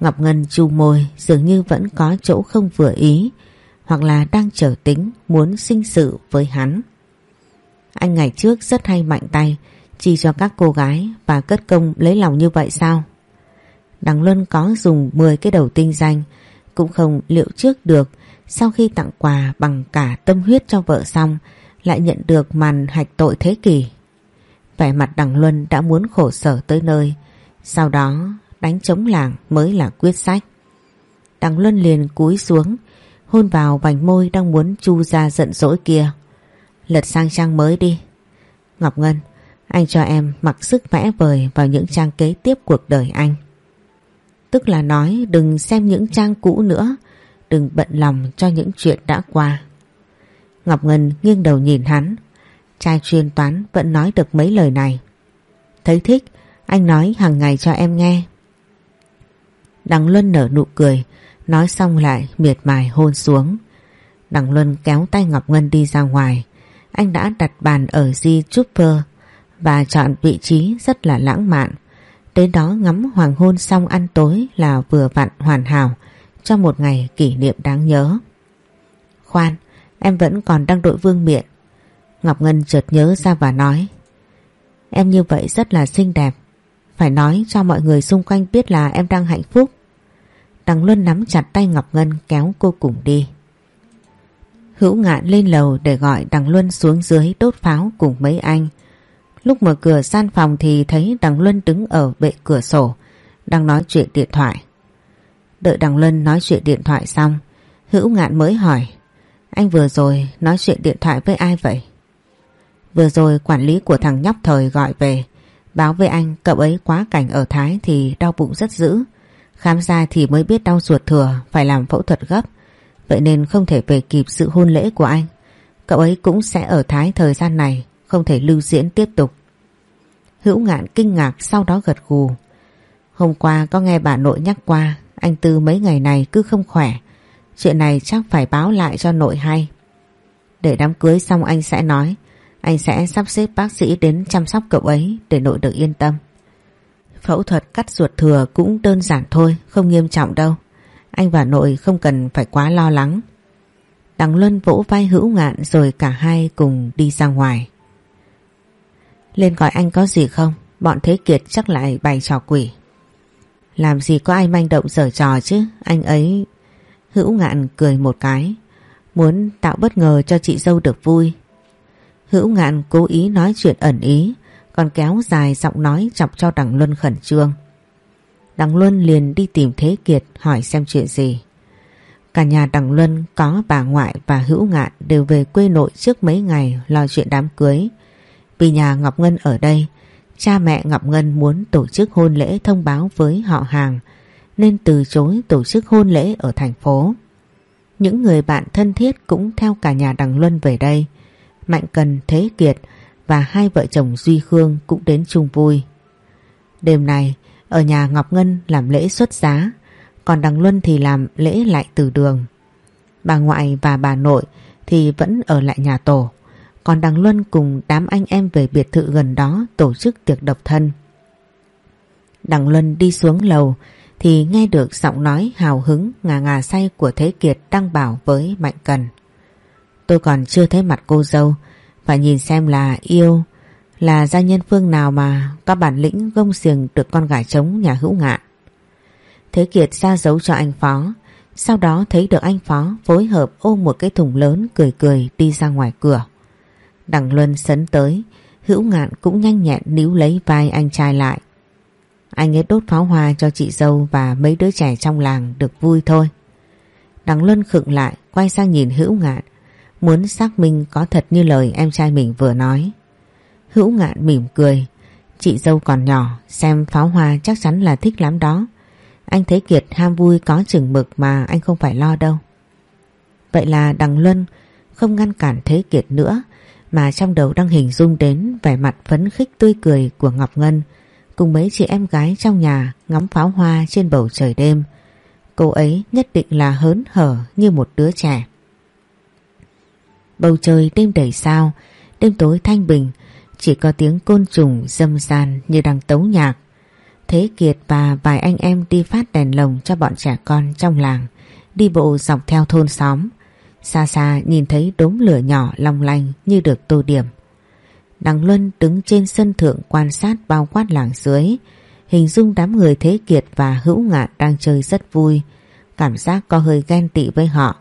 [SPEAKER 1] Ngọc Ngân chu môi dường như vẫn có chỗ không vừa ý, hoặc là đang trở tính muốn sinh sự với hắn. Anh ngày trước rất hay mạnh tay chi cho các cô gái và cất công lấy lòng như vậy sao? Đằng Luân có dùng 10 cái đầu tinh danh cũng không liệu trước được sau khi tặng quà bằng cả tâm huyết cho vợ xong lại nhận được màn hạch tội thế kỷ. Vẻ mặt đằng Luân đã muốn khổ sở tới nơi sau đó đánh chống làng mới là quyết sách. Đằng Luân liền cúi xuống hôn vào vành môi đang muốn chu ra giận dỗi kia. Lật sang trang mới đi. Ngọc Ngân, anh cho em mặc sức vẽ vời vào những trang kế tiếp cuộc đời anh. Tức là nói đừng xem những trang cũ nữa, đừng bận lòng cho những chuyện đã qua. Ngọc Ngân nghiêng đầu nhìn hắn, trai chuyên toán vẫn nói được mấy lời này. Thấy thích, anh nói hàng ngày cho em nghe. Đằng Luân nở nụ cười, nói xong lại miệt mài hôn xuống. Đằng Luân kéo tay Ngọc Ngân đi ra ngoài. Anh đã đặt bàn ở Di Trooper và chọn vị trí rất là lãng mạn. Đến đó ngắm hoàng hôn xong ăn tối là vừa vặn hoàn hảo cho một ngày kỷ niệm đáng nhớ. Khoan, em vẫn còn đang đội vương miện. Ngọc Ngân chợt nhớ ra và nói Em như vậy rất là xinh đẹp Phải nói cho mọi người xung quanh biết là em đang hạnh phúc Đằng Luân nắm chặt tay Ngọc Ngân kéo cô cùng đi Hữu ngạn lên lầu để gọi Đằng Luân xuống dưới đốt pháo cùng mấy anh Lúc mở cửa gian phòng thì thấy Đằng Luân đứng ở bệ cửa sổ, Đang nói chuyện điện thoại. Đợi Đằng Luân nói chuyện điện thoại xong, Hữu ngạn mới hỏi, Anh vừa rồi nói chuyện điện thoại với ai vậy? Vừa rồi quản lý của thằng nhóc thời gọi về, Báo với anh cậu ấy quá cảnh ở Thái thì đau bụng rất dữ. Khám ra thì mới biết đau ruột thừa, Phải làm phẫu thuật gấp. Vậy nên không thể về kịp sự hôn lễ của anh. Cậu ấy cũng sẽ ở Thái thời gian này không thể lưu diễn tiếp tục Hữu ngạn kinh ngạc sau đó gật gù Hôm qua có nghe bà nội nhắc qua Anh Tư mấy ngày này cứ không khỏe Chuyện này chắc phải báo lại cho nội hay Để đám cưới xong anh sẽ nói anh sẽ sắp xếp bác sĩ đến chăm sóc cậu ấy để nội được yên tâm. Phẫu thuật cắt ruột thừa cũng đơn giản thôi, không nghiêm trọng đâu. Anh và nội không cần phải quá lo lắng. Đằng Luân vỗ vai hữu ngạn rồi cả hai cùng đi ra ngoài. Lên gọi anh có gì không? Bọn Thế Kiệt chắc lại bày trò quỷ. Làm gì có ai manh động dở trò chứ, anh ấy... Hữu ngạn cười một cái, muốn tạo bất ngờ cho chị dâu được vui Hữu ngạn cố ý nói chuyện ẩn ý Còn kéo dài giọng nói chọc cho Đằng Luân khẩn trương Đằng Luân liền đi tìm Thế Kiệt hỏi xem chuyện gì Cả nhà Đằng Luân có bà ngoại và Hữu Ngạn đều về quê nội trước mấy ngày lo chuyện đám cưới. Vì nhà Ngọc Ngân ở đây, cha mẹ Ngọc Ngân muốn tổ chức hôn lễ thông báo với họ hàng nên từ chối tổ chức hôn lễ ở thành phố. Những người bạn thân thiết cũng theo cả nhà Đằng Luân về đây. Mạnh Cần, Thế Kiệt và hai vợ chồng Duy Khương cũng đến chung vui. Đêm này, ở nhà Ngọc Ngân làm lễ xuất giá, còn Đằng Luân thì làm lễ lại từ đường. Bà ngoại và bà nội thì vẫn ở lại nhà tổ, còn Đằng Luân cùng đám anh em về biệt thự gần đó tổ chức tiệc độc thân. Đằng Luân đi xuống lầu thì nghe được giọng nói hào hứng, ngà ngà say của Thế Kiệt đang bảo với Mạnh Cần. Tôi còn chưa thấy mặt cô dâu, Phải nhìn xem là yêu, Là gia nhân phương nào mà Có bản lĩnh gông xiềng được con gái trống nhà hữu ngạn Thế Kiệt ra dấu cho anh Phó, Sau đó thấy được anh Phó phối hợp ôm một cái thùng lớn cười cười đi ra ngoài cửa Đằng Luân sấn tới Hữu ngạn cũng nhanh nhẹn níu lấy vai anh trai lại Anh ấy đốt pháo hoa cho chị dâu và mấy đứa trẻ trong làng được vui thôi Đằng Luân khựng lại quay sang nhìn hữu ngạn muốn xác minh có thật như lời em trai mình vừa nói. Hữu ngạn mỉm cười, chị dâu còn nhỏ, xem pháo hoa chắc chắn là thích lắm đó. Anh thấy Kiệt ham vui có chừng mực mà anh không phải lo đâu. Vậy là Đằng Luân không ngăn cản Thế Kiệt nữa mà trong đầu đang hình dung đến vẻ mặt phấn khích tươi cười của Ngọc Ngân cùng mấy chị em gái trong nhà ngắm pháo hoa trên bầu trời đêm. Cô ấy nhất định là hớn hở như một đứa trẻ. Bầu trời đêm đầy sao, đêm tối thanh bình, chỉ có tiếng côn trùng dâm gian như đang tấu nhạc. Thế Kiệt và vài anh em đi phát đèn lồng cho bọn trẻ con trong làng, đi bộ dọc theo thôn xóm. Xa xa nhìn thấy đốm lửa nhỏ long lanh như được tô điểm. Đằng Luân đứng trên sân thượng quan sát bao quát làng dưới, hình dung đám người Thế Kiệt và Hữu Ngạn đang chơi rất vui, cảm giác có hơi ghen tị với họ.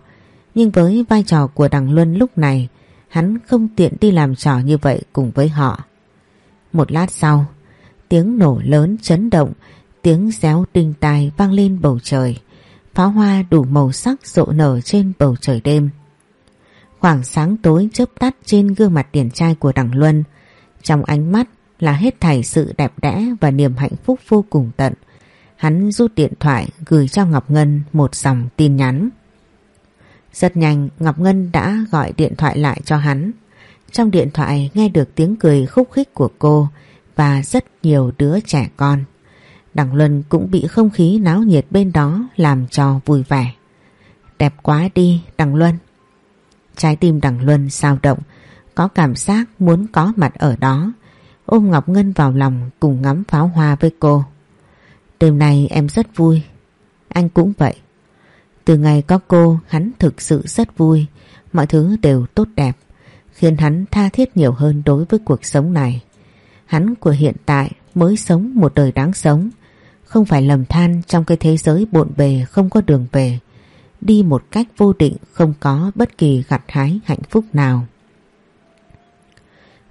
[SPEAKER 1] Nhưng với vai trò của Đằng Luân lúc này, hắn không tiện đi làm trò như vậy cùng với họ. Một lát sau, tiếng nổ lớn chấn động, tiếng réo đinh tai vang lên bầu trời. Pháo hoa đủ màu sắc rộ nở trên bầu trời đêm. Khoảng sáng tối chớp tắt trên gương mặt điển trai của Đằng Luân. Trong ánh mắt là hết thảy sự đẹp đẽ và niềm hạnh phúc vô cùng tận. Hắn rút điện thoại gửi cho Ngọc Ngân một dòng tin nhắn. Rất nhanh, Ngọc Ngân đã gọi điện thoại lại cho hắn. Trong điện thoại nghe được tiếng cười khúc khích của cô và rất nhiều đứa trẻ con. Đằng Luân cũng bị không khí náo nhiệt bên đó làm cho vui vẻ. Đẹp quá đi Đằng Luân. Trái tim Đằng Luân sao động, có cảm giác muốn có mặt ở đó. Ôm Ngọc Ngân vào lòng cùng ngắm pháo hoa với cô. Đêm nay em rất vui. Anh cũng vậy. Từ ngày có cô hắn thực sự rất vui. Mọi thứ đều tốt đẹp. Khiến hắn tha thiết nhiều hơn đối với cuộc sống này. Hắn của hiện tại mới sống một đời đáng sống. Không phải lầm than trong cái thế giới bộn bề không có đường về. Đi một cách vô định không có bất kỳ gặt hái hạnh phúc nào.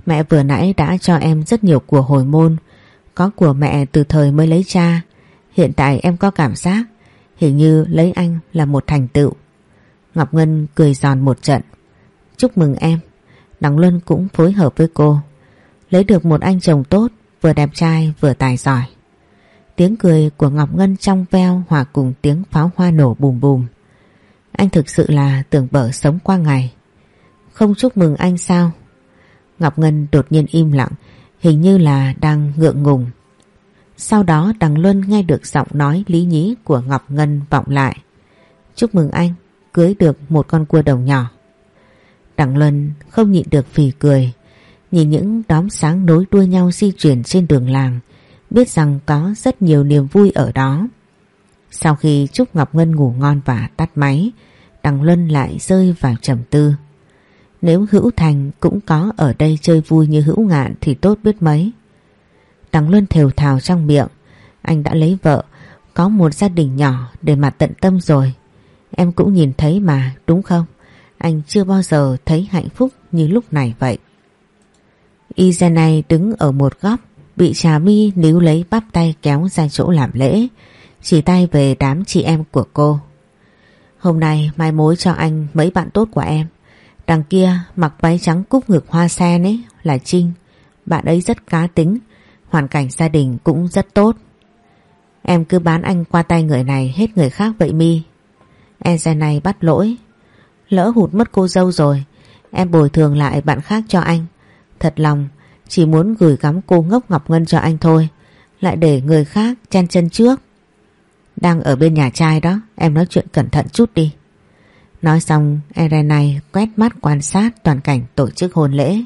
[SPEAKER 1] Mẹ vừa nãy đã cho em rất nhiều của hồi môn. Có của mẹ từ thời mới lấy cha. Hiện tại em có cảm giác hình như lấy anh là một thành tựu. Ngọc Ngân cười giòn một trận. Chúc mừng em. Đằng Luân cũng phối hợp với cô. Lấy được một anh chồng tốt, vừa đẹp trai vừa tài giỏi. Tiếng cười của Ngọc Ngân trong veo hòa cùng tiếng pháo hoa nổ bùm bùm. Anh thực sự là tưởng bở sống qua ngày. Không chúc mừng anh sao? Ngọc Ngân đột nhiên im lặng, hình như là đang ngượng ngùng. Sau đó Đằng Luân nghe được giọng nói lý nhí của Ngọc Ngân vọng lại. Chúc mừng anh, cưới được một con cua đồng nhỏ. Đằng Luân không nhịn được phì cười, nhìn những đóm sáng nối đuôi nhau di chuyển trên đường làng, biết rằng có rất nhiều niềm vui ở đó. Sau khi Trúc Ngọc Ngân ngủ ngon và tắt máy, Đằng Luân lại rơi vào trầm tư. Nếu Hữu Thành cũng có ở đây chơi vui như Hữu Ngạn thì tốt biết mấy. Đằng Luân thều thào trong miệng, anh đã lấy vợ, có một gia đình nhỏ để mà tận tâm rồi. Em cũng nhìn thấy mà, đúng không? Anh chưa bao giờ thấy hạnh phúc như lúc này vậy. Izanay đứng ở một góc, bị Trà My níu lấy bắp tay kéo ra chỗ làm lễ, chỉ tay về đám chị em của cô. Hôm nay mai mối cho anh mấy bạn tốt của em. Đằng kia mặc váy trắng cúc ngực hoa sen ấy là Trinh. Bạn ấy rất cá tính, hoàn cảnh gia đình cũng rất tốt. Em cứ bán anh qua tay người này hết người khác vậy mi. Eze này bắt lỗi. Lỡ hụt mất cô dâu rồi, em bồi thường lại bạn khác cho anh. Thật lòng, chỉ muốn gửi gắm cô ngốc Ngọc Ngân cho anh thôi, lại để người khác chen chân trước. Đang ở bên nhà trai đó, em nói chuyện cẩn thận chút đi. Nói xong, Erenay quét mắt quan sát toàn cảnh tổ chức hôn lễ.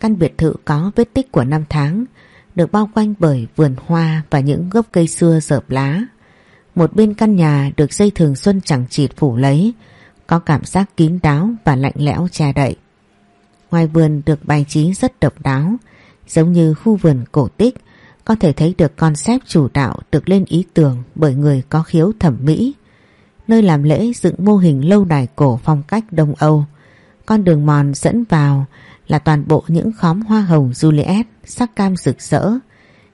[SPEAKER 1] Căn biệt thự có vết tích của năm tháng, được bao quanh bởi vườn hoa và những gốc cây xưa rợp lá. Một bên căn nhà được dây thường xuân chẳng chịt phủ lấy, có cảm giác kín đáo và lạnh lẽo che đậy. Ngoài vườn được bài trí rất độc đáo, giống như khu vườn cổ tích, có thể thấy được concept chủ đạo được lên ý tưởng bởi người có khiếu thẩm mỹ. Nơi làm lễ dựng mô hình lâu đài cổ phong cách Đông Âu. Con đường mòn dẫn vào là toàn bộ những khóm hoa hồng Juliet sắc cam rực rỡ.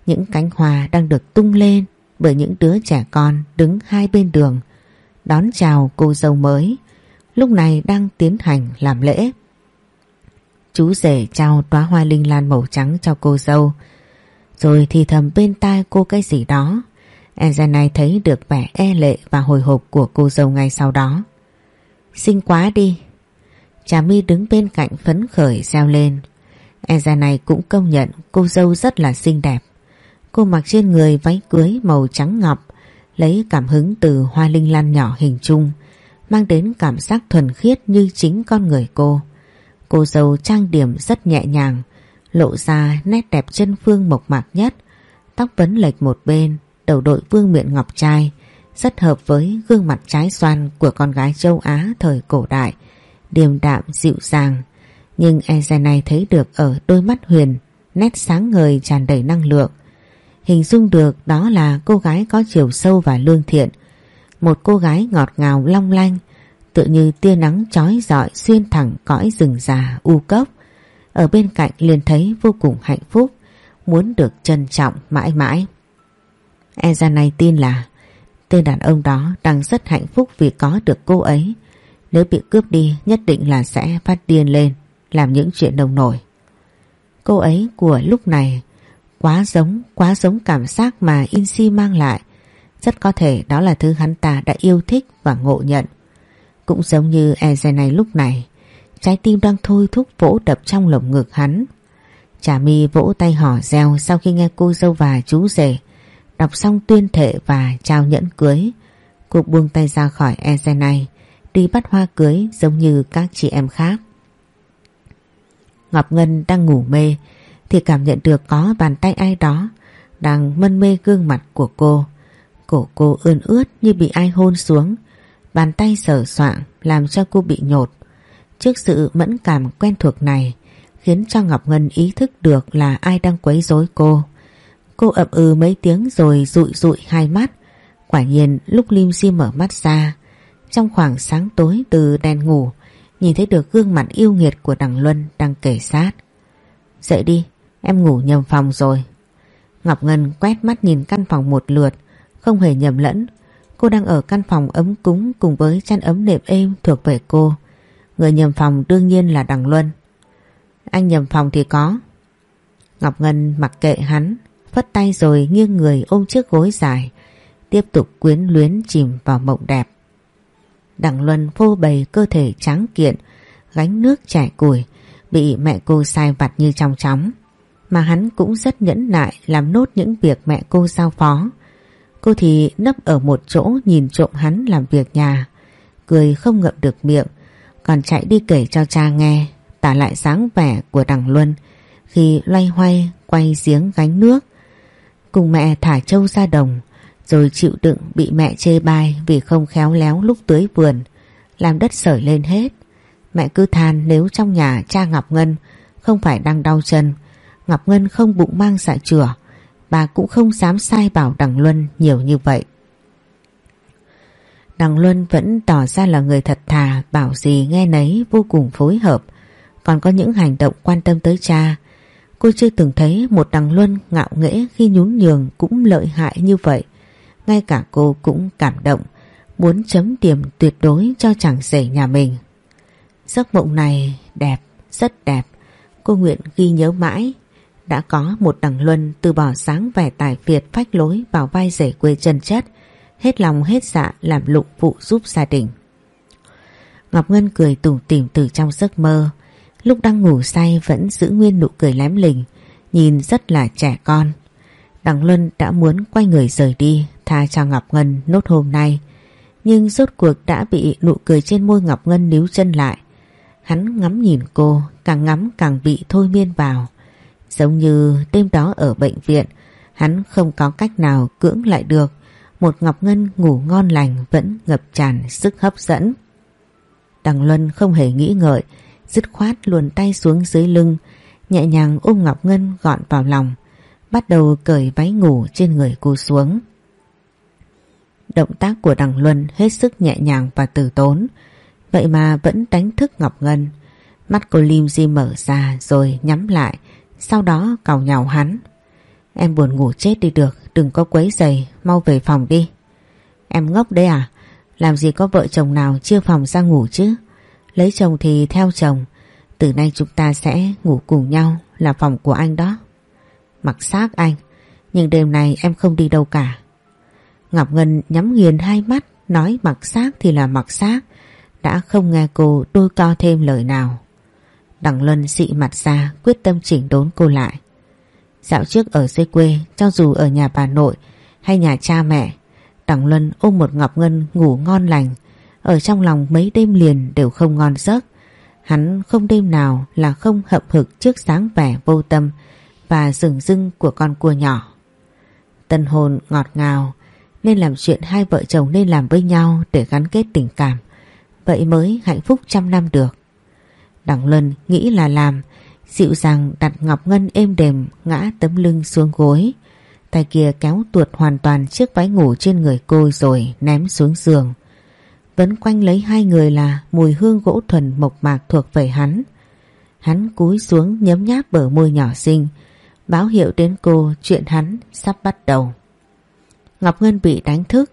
[SPEAKER 1] Những cánh hoa đang được tung lên bởi những đứa trẻ con đứng hai bên đường đón chào cô dâu mới. Lúc này đang tiến hành làm lễ. Chú rể trao đóa hoa linh lan màu trắng cho cô dâu. Rồi thì thầm bên tai cô cái gì đó. Enza này thấy được vẻ e lệ và hồi hộp của cô dâu ngay sau đó. Xinh quá đi. Trà mi đứng bên cạnh phấn khởi reo lên. Enza này cũng công nhận cô dâu rất là xinh đẹp. Cô mặc trên người váy cưới màu trắng ngọc, lấy cảm hứng từ hoa linh lan nhỏ hình trung, mang đến cảm giác thuần khiết như chính con người cô. Cô dâu trang điểm rất nhẹ nhàng, lộ ra nét đẹp chân phương mộc mạc nhất, tóc vấn lệch một bên, đầu đội vương miện ngọc trai, rất hợp với gương mặt trái xoan của con gái châu Á thời cổ đại, điềm đạm dịu dàng, Nhưng e dài này thấy được ở đôi mắt Huyền nét sáng ngời tràn đầy năng lượng. Hình dung được đó là cô gái có chiều sâu và lương thiện. Một cô gái ngọt ngào long lanh, tựa như tia nắng chói rọi xuyên thẳng cõi rừng già u cốc. Ở bên cạnh liền thấy vô cùng hạnh phúc, muốn được trân trọng mãi mãi. E ra này tin là tên đàn ông đó đang rất hạnh phúc vì có được cô ấy. Nếu bị cướp đi nhất định là sẽ phát điên lên, làm những chuyện nồng nổi. Cô ấy của lúc này quá giống, quá giống cảm giác mà Insi mang lại. Rất có thể đó là thứ hắn ta đã yêu thích và ngộ nhận. Cũng giống như Eze này lúc này, trái tim đang thôi thúc vỗ đập trong lồng ngực hắn. Trà mi vỗ tay hỏ reo sau khi nghe cô dâu và chú rể đọc xong tuyên thệ và trao nhẫn cưới. Cô buông tay ra khỏi Eze này, đi bắt hoa cưới giống như các chị em khác. Ngọc Ngân đang ngủ mê thì cảm nhận được có bàn tay ai đó đang mân mê gương mặt của cô. Cổ cô ươn ướt như bị ai hôn xuống. Bàn tay sở soạng làm cho cô bị nhột. Trước sự mẫn cảm quen thuộc này khiến cho Ngọc Ngân ý thức được là ai đang quấy rối cô. Cô ậm ừ mấy tiếng rồi rụi rụi hai mắt. Quả nhiên lúc Lim Di mở mắt ra, trong khoảng sáng tối từ đèn ngủ, nhìn thấy được gương mặt yêu nghiệt của đằng Luân đang kể sát. Dậy đi, em ngủ nhầm phòng rồi. Ngọc Ngân quét mắt nhìn căn phòng một lượt, không hề nhầm lẫn. Cô đang ở căn phòng ấm cúng cùng với chăn ấm nệm êm thuộc về cô. Người nhầm phòng đương nhiên là đằng Luân. Anh nhầm phòng thì có. Ngọc Ngân mặc kệ hắn, phất tay rồi nghiêng người ôm chiếc gối dài, tiếp tục quyến luyến chìm vào mộng đẹp. Đặng Luân phô bày cơ thể trắng kiện, gánh nước chảy củi, bị mẹ cô sai vặt như trong chóng. Mà hắn cũng rất nhẫn nại làm nốt những việc mẹ cô giao phó. Cô thì nấp ở một chỗ nhìn trộm hắn làm việc nhà, cười không ngậm được miệng, còn chạy đi kể cho cha nghe, tả lại dáng vẻ của đằng Luân khi loay hoay quay giếng gánh nước. Cùng mẹ thả trâu ra đồng, rồi chịu đựng bị mẹ chê bai vì không khéo léo lúc tưới vườn, làm đất sởi lên hết. Mẹ cứ than nếu trong nhà cha Ngọc Ngân không phải đang đau chân, Ngọc Ngân không bụng mang dạ chửa, bà cũng không dám sai bảo Đằng Luân nhiều như vậy. Đằng Luân vẫn tỏ ra là người thật thà, bảo gì nghe nấy vô cùng phối hợp, còn có những hành động quan tâm tới cha. Cô chưa từng thấy một Đằng Luân ngạo nghễ khi nhún nhường cũng lợi hại như vậy. Ngay cả cô cũng cảm động, muốn chấm điểm tuyệt đối cho chàng rể nhà mình. Giấc mộng này đẹp, rất đẹp. Cô nguyện ghi nhớ mãi. Đã có một đằng luân từ bỏ sáng vẻ tài Việt phách lối vào vai rể quê chân chất, hết lòng hết dạ làm lụng vụ giúp gia đình. Ngọc Ngân cười tủm tỉm từ trong giấc mơ, lúc đang ngủ say vẫn giữ nguyên nụ cười lém lình, nhìn rất là trẻ con. Đằng Luân đã muốn quay người rời đi, tha cho Ngọc Ngân nốt hôm nay, nhưng rốt cuộc đã bị nụ cười trên môi Ngọc Ngân níu chân lại. Hắn ngắm nhìn cô, càng ngắm càng bị thôi miên vào. Giống như đêm đó ở bệnh viện, hắn không có cách nào cưỡng lại được. Một Ngọc Ngân ngủ ngon lành vẫn ngập tràn sức hấp dẫn. Đằng Luân không hề nghĩ ngợi, dứt khoát luồn tay xuống dưới lưng, nhẹ nhàng ôm Ngọc Ngân gọn vào lòng, bắt đầu cởi váy ngủ trên người cô xuống. Động tác của đằng Luân hết sức nhẹ nhàng và từ tốn, vậy mà vẫn đánh thức Ngọc Ngân. Mắt cô Lim Di mở ra rồi nhắm lại, sau đó cào nhào hắn. Em buồn ngủ chết đi được, đừng có quấy giày, mau về phòng đi. Em ngốc đấy à? Làm gì có vợ chồng nào chia phòng ra ngủ chứ? Lấy chồng thì theo chồng, từ nay chúng ta sẽ ngủ cùng nhau là phòng của anh đó. Mặc xác anh, nhưng đêm này em không đi đâu cả. Ngọc Ngân nhắm nghiền hai mắt, nói mặc xác thì là mặc xác, đã không nghe cô đôi co thêm lời nào. Đằng Luân dị mặt ra quyết tâm chỉnh đốn cô lại. Dạo trước ở dưới quê, cho dù ở nhà bà nội hay nhà cha mẹ, Đằng Luân ôm một Ngọc Ngân ngủ ngon lành, ở trong lòng mấy đêm liền đều không ngon giấc. Hắn không đêm nào là không hậm hực trước sáng vẻ vô tâm và rừng rưng của con cua nhỏ. Tân hồn ngọt ngào nên làm chuyện hai vợ chồng nên làm với nhau để gắn kết tình cảm. Vậy mới hạnh phúc trăm năm được. Đặng Luân nghĩ là làm, dịu dàng đặt Ngọc Ngân êm đềm ngã tấm lưng xuống gối. Tay kia kéo tuột hoàn toàn chiếc váy ngủ trên người cô rồi ném xuống giường. Vẫn quanh lấy hai người là mùi hương gỗ thuần mộc mạc thuộc về hắn. Hắn cúi xuống nhấm nháp bờ môi nhỏ xinh, báo hiệu đến cô chuyện hắn sắp bắt đầu. Ngọc Ngân bị đánh thức,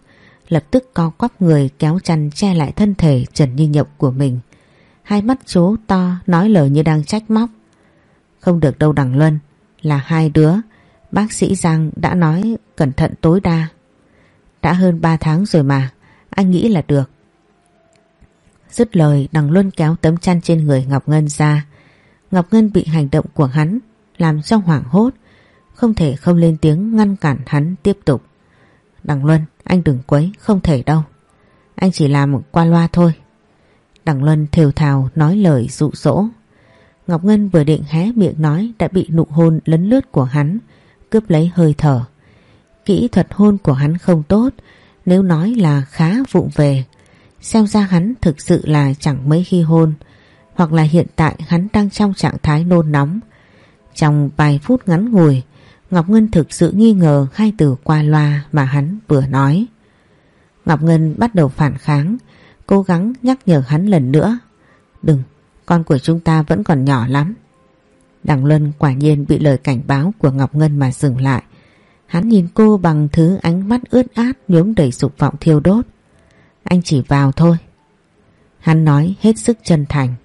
[SPEAKER 1] lập tức co quắp người kéo chăn che lại thân thể trần như nhộng của mình. Hai mắt chú to nói lời như đang trách móc. Không được đâu Đằng Luân, là hai đứa. Bác sĩ Giang đã nói cẩn thận tối đa. Đã hơn ba tháng rồi mà, anh nghĩ là được. Dứt lời Đằng Luân kéo tấm chăn trên người Ngọc Ngân ra. Ngọc Ngân bị hành động của hắn làm cho hoảng hốt, không thể không lên tiếng ngăn cản hắn tiếp tục. Đằng Luân, anh đừng quấy, không thể đâu. Anh chỉ làm qua loa thôi. Đằng Luân thều thào nói lời dụ dỗ. Ngọc Ngân vừa định hé miệng nói đã bị nụ hôn lấn lướt của hắn, cướp lấy hơi thở. Kỹ thuật hôn của hắn không tốt, nếu nói là khá vụng về. Xem ra hắn thực sự là chẳng mấy khi hôn, hoặc là hiện tại hắn đang trong trạng thái nôn nóng. Trong vài phút ngắn ngủi, Ngọc Ngân thực sự nghi ngờ hai từ qua loa mà hắn vừa nói. Ngọc Ngân bắt đầu phản kháng, cố gắng nhắc nhở hắn lần nữa. Đừng, con của chúng ta vẫn còn nhỏ lắm. Đằng Luân quả nhiên bị lời cảnh báo của Ngọc Ngân mà dừng lại. Hắn nhìn cô bằng thứ ánh mắt ướt át nhuốm đầy dục vọng thiêu đốt. Anh chỉ vào thôi. Hắn nói hết sức chân thành.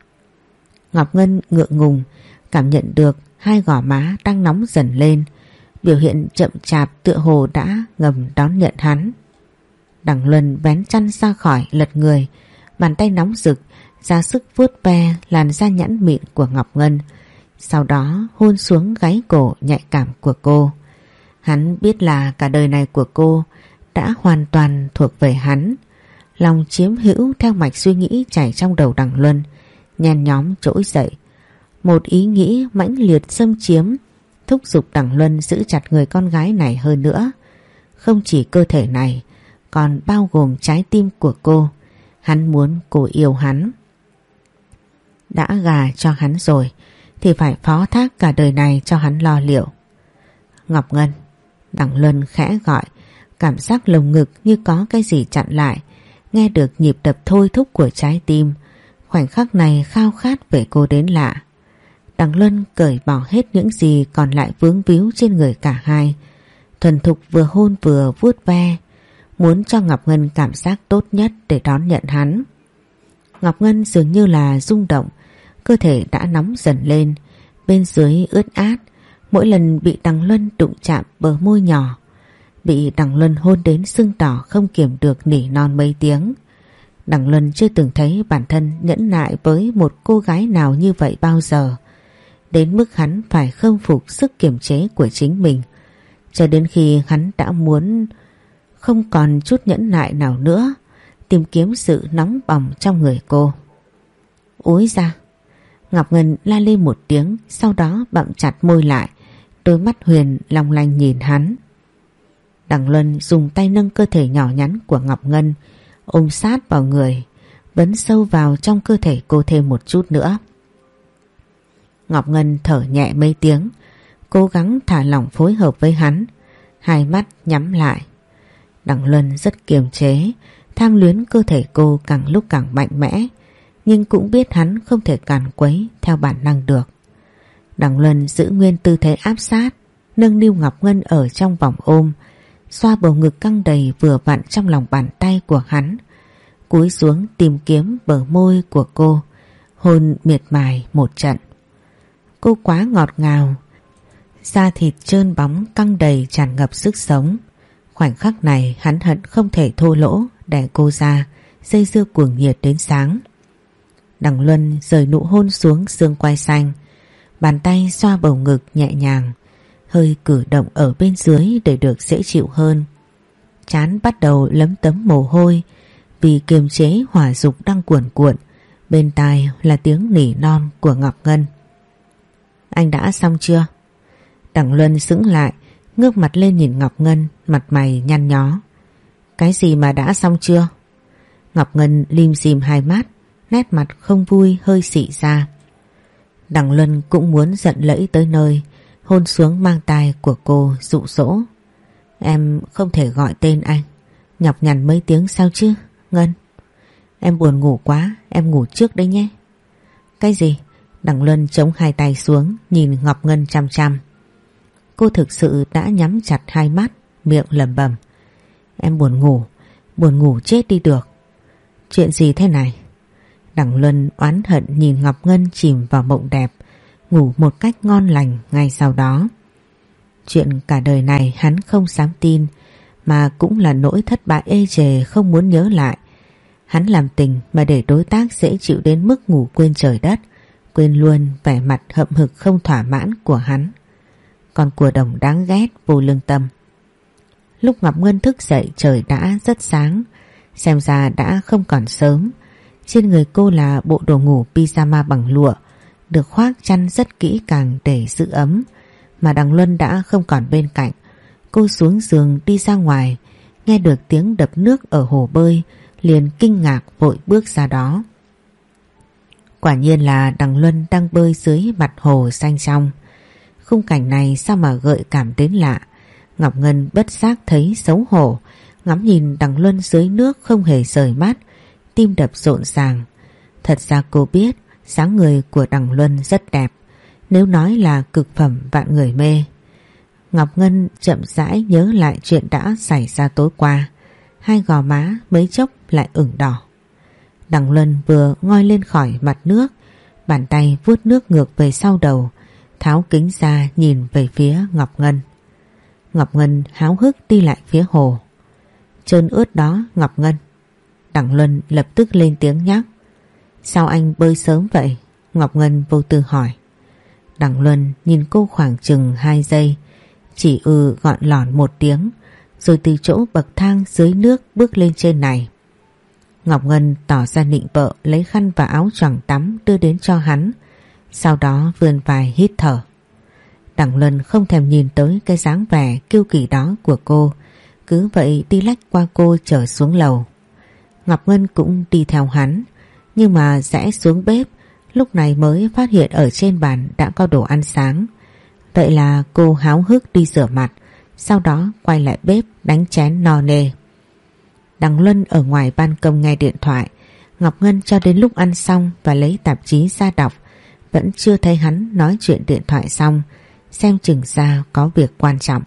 [SPEAKER 1] Ngọc Ngân ngượng ngùng, cảm nhận được hai gò má đang nóng dần lên. Biểu hiện chậm chạp tựa hồ đã ngầm đón nhận hắn. Đằng Luân vén chăn ra khỏi lật người, bàn tay nóng rực ra sức vuốt ve làn da nhẵn mịn của Ngọc Ngân, sau đó hôn xuống gáy cổ nhạy cảm của cô. Hắn biết là cả đời này của cô đã hoàn toàn thuộc về hắn. Lòng chiếm hữu theo mạch suy nghĩ chảy trong đầu đằng Luân, Nhàn nhóm trỗi dậy. Một ý nghĩ mãnh liệt xâm chiếm, thúc giục đằng Luân giữ chặt người con gái này hơn nữa. Không chỉ cơ thể này, còn bao gồm trái tim của cô. Hắn muốn cô yêu hắn. Đã gà cho hắn rồi thì phải phó thác cả đời này cho hắn lo liệu. Ngọc Ngân, Đặng Luân khẽ gọi, cảm giác lồng ngực như có cái gì chặn lại, nghe được nhịp đập thôi thúc của trái tim. Khoảnh khắc này khao khát về cô đến lạ. Đặng Luân cởi bỏ hết những gì còn lại vướng víu trên người cả hai. Thuần thục vừa hôn vừa vuốt ve, muốn cho Ngọc Ngân cảm giác tốt nhất để đón nhận hắn. Ngọc Ngân dường như là rung động, cơ thể đã nóng dần lên, bên dưới ướt át, mỗi lần bị Đằng Luân đụng chạm bờ môi nhỏ, bị Đằng Luân hôn đến sưng đỏ không kiểm được nỉ non mấy tiếng. Đằng Luân chưa từng thấy bản thân nhẫn nại với một cô gái nào như vậy bao giờ, đến mức hắn phải khâm phục sức kiềm chế của chính mình, cho đến khi hắn đã muốn không còn chút nhẫn nại nào nữa, tìm kiếm sự nóng bỏng trong người cô. Úi ra, Ngọc Ngân la lên một tiếng, sau đó bậm chặt môi lại, đôi mắt Huyền long lanh nhìn hắn. Đằng Luân dùng tay nâng cơ thể nhỏ nhắn của Ngọc Ngân, ôm sát vào người, vấn sâu vào trong cơ thể cô thêm một chút nữa. Ngọc Ngân thở nhẹ mấy tiếng, cố gắng thả lỏng phối hợp với hắn, hai mắt nhắm lại đặng Luân rất kiềm chế, tham luyến cơ thể cô càng lúc càng mạnh mẽ, nhưng cũng biết hắn không thể càn quấy theo bản năng được. đặng Luân giữ nguyên tư thế áp sát, nâng niu Ngọc Ngân ở trong vòng ôm, xoa bầu ngực căng đầy vừa vặn trong lòng bàn tay của hắn, cúi xuống tìm kiếm bờ môi của cô, hôn miệt mài một trận. Cô quá ngọt ngào, da thịt trơn bóng căng đầy tràn ngập sức sống. Khoảnh khắc này hắn hận không thể thô lỗ đè cô ra, dây dưa cuồng nhiệt đến sáng. Đằng Luân rời nụ hôn xuống xương quai xanh, bàn tay xoa bầu ngực nhẹ nhàng, hơi cử động ở bên dưới để được dễ chịu hơn. Chán bắt đầu lấm tấm mồ hôi vì kiềm chế hỏa dục đang cuồn cuộn, bên tai là tiếng nỉ non của Ngọc Ngân. Anh đã xong chưa? Đằng Luân sững lại, ngước mặt lên nhìn Ngọc Ngân, mặt mày nhăn nhó. Cái gì mà đã xong chưa? Ngọc Ngân lim dim hai mắt, nét mặt không vui hơi xị ra. Đằng Luân cũng muốn giận lẫy tới nơi, hôn xuống mang tai của cô dụ dỗ. Em không thể gọi tên anh, nhọc nhằn mấy tiếng sao chứ, Ngân. Em buồn ngủ quá, em ngủ trước đấy nhé. Cái gì? Đằng Luân chống hai tay xuống, nhìn Ngọc Ngân chăm chăm. Cô thực sự đã nhắm chặt hai mắt, miệng lẩm bẩm. Em buồn ngủ, buồn ngủ chết đi được. Chuyện gì thế này? Đằng Luân oán hận nhìn Ngọc Ngân chìm vào mộng đẹp, ngủ một cách ngon lành ngay sau đó. Chuyện cả đời này hắn không dám tin, mà cũng là nỗi thất bại ê chề không muốn nhớ lại. Hắn làm tình mà để đối tác dễ chịu đến mức ngủ quên trời đất, quên luôn vẻ mặt hậm hực không thỏa mãn của hắn. Còn của đồng đáng ghét vô lương tâm. Lúc Ngọc Ngân thức dậy trời đã rất sáng, xem ra đã không còn sớm. Trên người cô là bộ đồ ngủ pyjama bằng lụa, được khoác chăn rất kỹ càng để giữ ấm, mà Đằng Luân đã không còn bên cạnh. Cô xuống giường đi ra ngoài, nghe được tiếng đập nước ở hồ bơi, liền kinh ngạc vội bước ra đó. Quả nhiên là Đằng Luân đang bơi dưới mặt hồ xanh trong. Khung cảnh này sao mà gợi cảm đến lạ. Ngọc Ngân bất giác thấy xấu hổ, ngắm nhìn Đằng Luân dưới nước không hề rời mắt, tim đập rộn ràng. Thật ra cô biết dáng người của Đằng Luân rất đẹp, nếu nói là cực phẩm vạn người mê. Ngọc Ngân chậm rãi nhớ lại chuyện đã xảy ra tối qua, hai gò má mấy chốc lại ửng đỏ. Đằng Luân vừa ngoi lên khỏi mặt nước, bàn tay vuốt nước ngược về sau đầu, tháo kính ra nhìn về phía Ngọc Ngân. Ngọc Ngân háo hức đi lại phía hồ. Trơn ướt đó Ngọc Ngân. đặng Luân lập tức lên tiếng nhắc. Sao anh bơi sớm vậy? Ngọc Ngân vô tư hỏi. đặng Luân nhìn cô khoảng chừng 2 giây, chỉ ư gọn lỏn một tiếng, rồi từ chỗ bậc thang dưới nước bước lên trên này. Ngọc Ngân tỏ ra nịnh vợ lấy khăn và áo choàng tắm đưa đến cho hắn, sau đó vươn vai hít thở. đặng Luân không thèm nhìn tới cái dáng vẻ kiêu kỳ đó của cô, cứ vậy đi lách qua cô trở xuống lầu. Ngọc Ngân cũng đi theo hắn, nhưng mà rẽ xuống bếp, lúc này mới phát hiện ở trên bàn đã có đồ ăn sáng. Vậy là cô háo hức đi rửa mặt, sau đó quay lại bếp đánh chén no nê. Đằng Luân ở ngoài ban công nghe điện thoại, Ngọc Ngân cho đến lúc ăn xong và lấy tạp chí ra đọc, vẫn chưa thấy hắn nói chuyện điện thoại xong, xem chừng ra có việc quan trọng.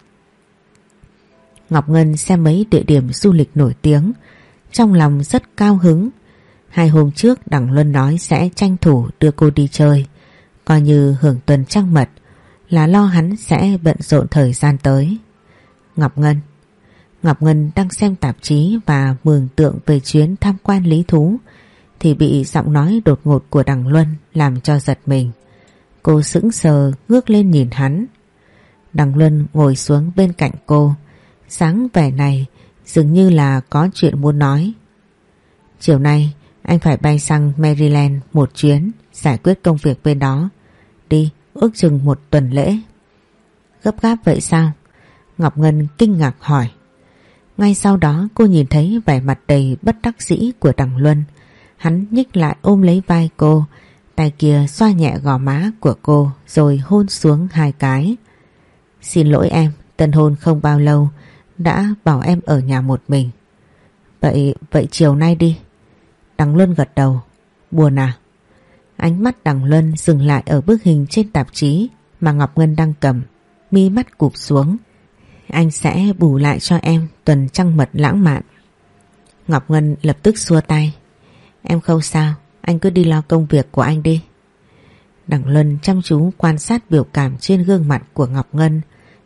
[SPEAKER 1] Ngọc Ngân xem mấy địa điểm du lịch nổi tiếng, trong lòng rất cao hứng. Hai hôm trước Đặng Luân nói sẽ tranh thủ đưa cô đi chơi, coi như hưởng tuần trăng mật, là lo hắn sẽ bận rộn thời gian tới. Ngọc Ngân Ngọc Ngân đang xem tạp chí và mường tượng về chuyến tham quan lý thú thì bị giọng nói đột ngột của Đằng Luân làm cho giật mình. Cô sững sờ ngước lên nhìn hắn. Đằng Luân ngồi xuống bên cạnh cô. Sáng vẻ này dường như là có chuyện muốn nói. Chiều nay anh phải bay sang Maryland một chuyến giải quyết công việc bên đó. Đi, ước chừng một tuần lễ. Gấp gáp vậy sao? Ngọc Ngân kinh ngạc hỏi. Ngay sau đó cô nhìn thấy vẻ mặt đầy bất đắc dĩ của Đằng Luân. Hắn nhích lại ôm lấy vai cô, tay kia xoa nhẹ gò má của cô rồi hôn xuống hai cái. Xin lỗi em, tân hôn không bao lâu, đã bảo em ở nhà một mình. Vậy, vậy chiều nay đi. Đằng Luân gật đầu. Buồn à? Ánh mắt Đằng Luân dừng lại ở bức hình trên tạp chí mà Ngọc Ngân đang cầm. Mi mắt cụp xuống. Anh sẽ bù lại cho em tuần trăng mật lãng mạn. Ngọc Ngân lập tức xua tay. Em không sao, anh cứ đi lo công việc của anh đi. Đằng Luân chăm chú quan sát biểu cảm trên gương mặt của Ngọc Ngân,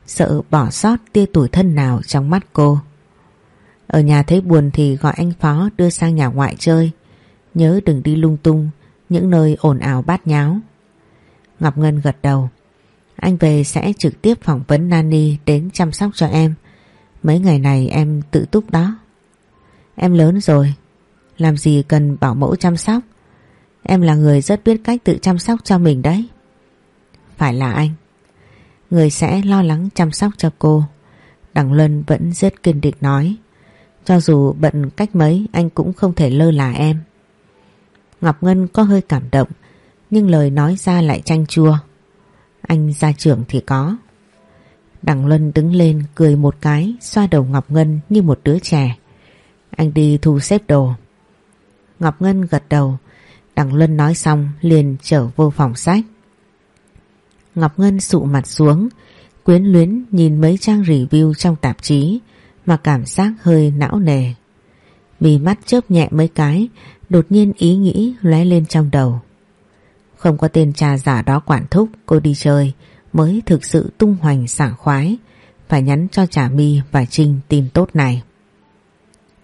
[SPEAKER 1] sợ bỏ sót tia tủi thân nào trong mắt cô. Ở nhà thấy buồn thì gọi anh Phó đưa sang nhà ngoại chơi, nhớ đừng đi lung tung, những nơi ồn ào bát nháo. Ngọc Ngân gật đầu. Anh về sẽ trực tiếp phỏng vấn Nani đến chăm sóc cho em. Mấy ngày này em tự túc đó. Em lớn rồi, làm gì cần bảo mẫu chăm sóc. Em là người rất biết cách tự chăm sóc cho mình đấy. Phải là anh. Người sẽ lo lắng chăm sóc cho cô. Đằng Luân vẫn rất kiên định nói. Cho dù bận cách mấy, anh cũng không thể lơ là em. Ngọc Ngân có hơi cảm động. nhưng lời nói ra lại chanh chua. Anh ra trưởng thì có. Đằng Luân đứng lên, cười một cái, xoa đầu Ngọc Ngân như một đứa trẻ. Anh đi thu xếp đồ. Ngọc Ngân gật đầu. Đằng Luân nói xong liền trở vô phòng sách. Ngọc Ngân sụ mặt xuống, quyến luyến nhìn mấy trang review trong tạp chí mà cảm giác hơi não nề. Vì mắt chớp nhẹ mấy cái, đột nhiên ý nghĩ lóe lên trong đầu. Không có tên cha giả đó quản thúc cô đi chơi mới thực sự tung hoành sảng khoái, phải nhắn cho Trà My và Trinh tin tốt này.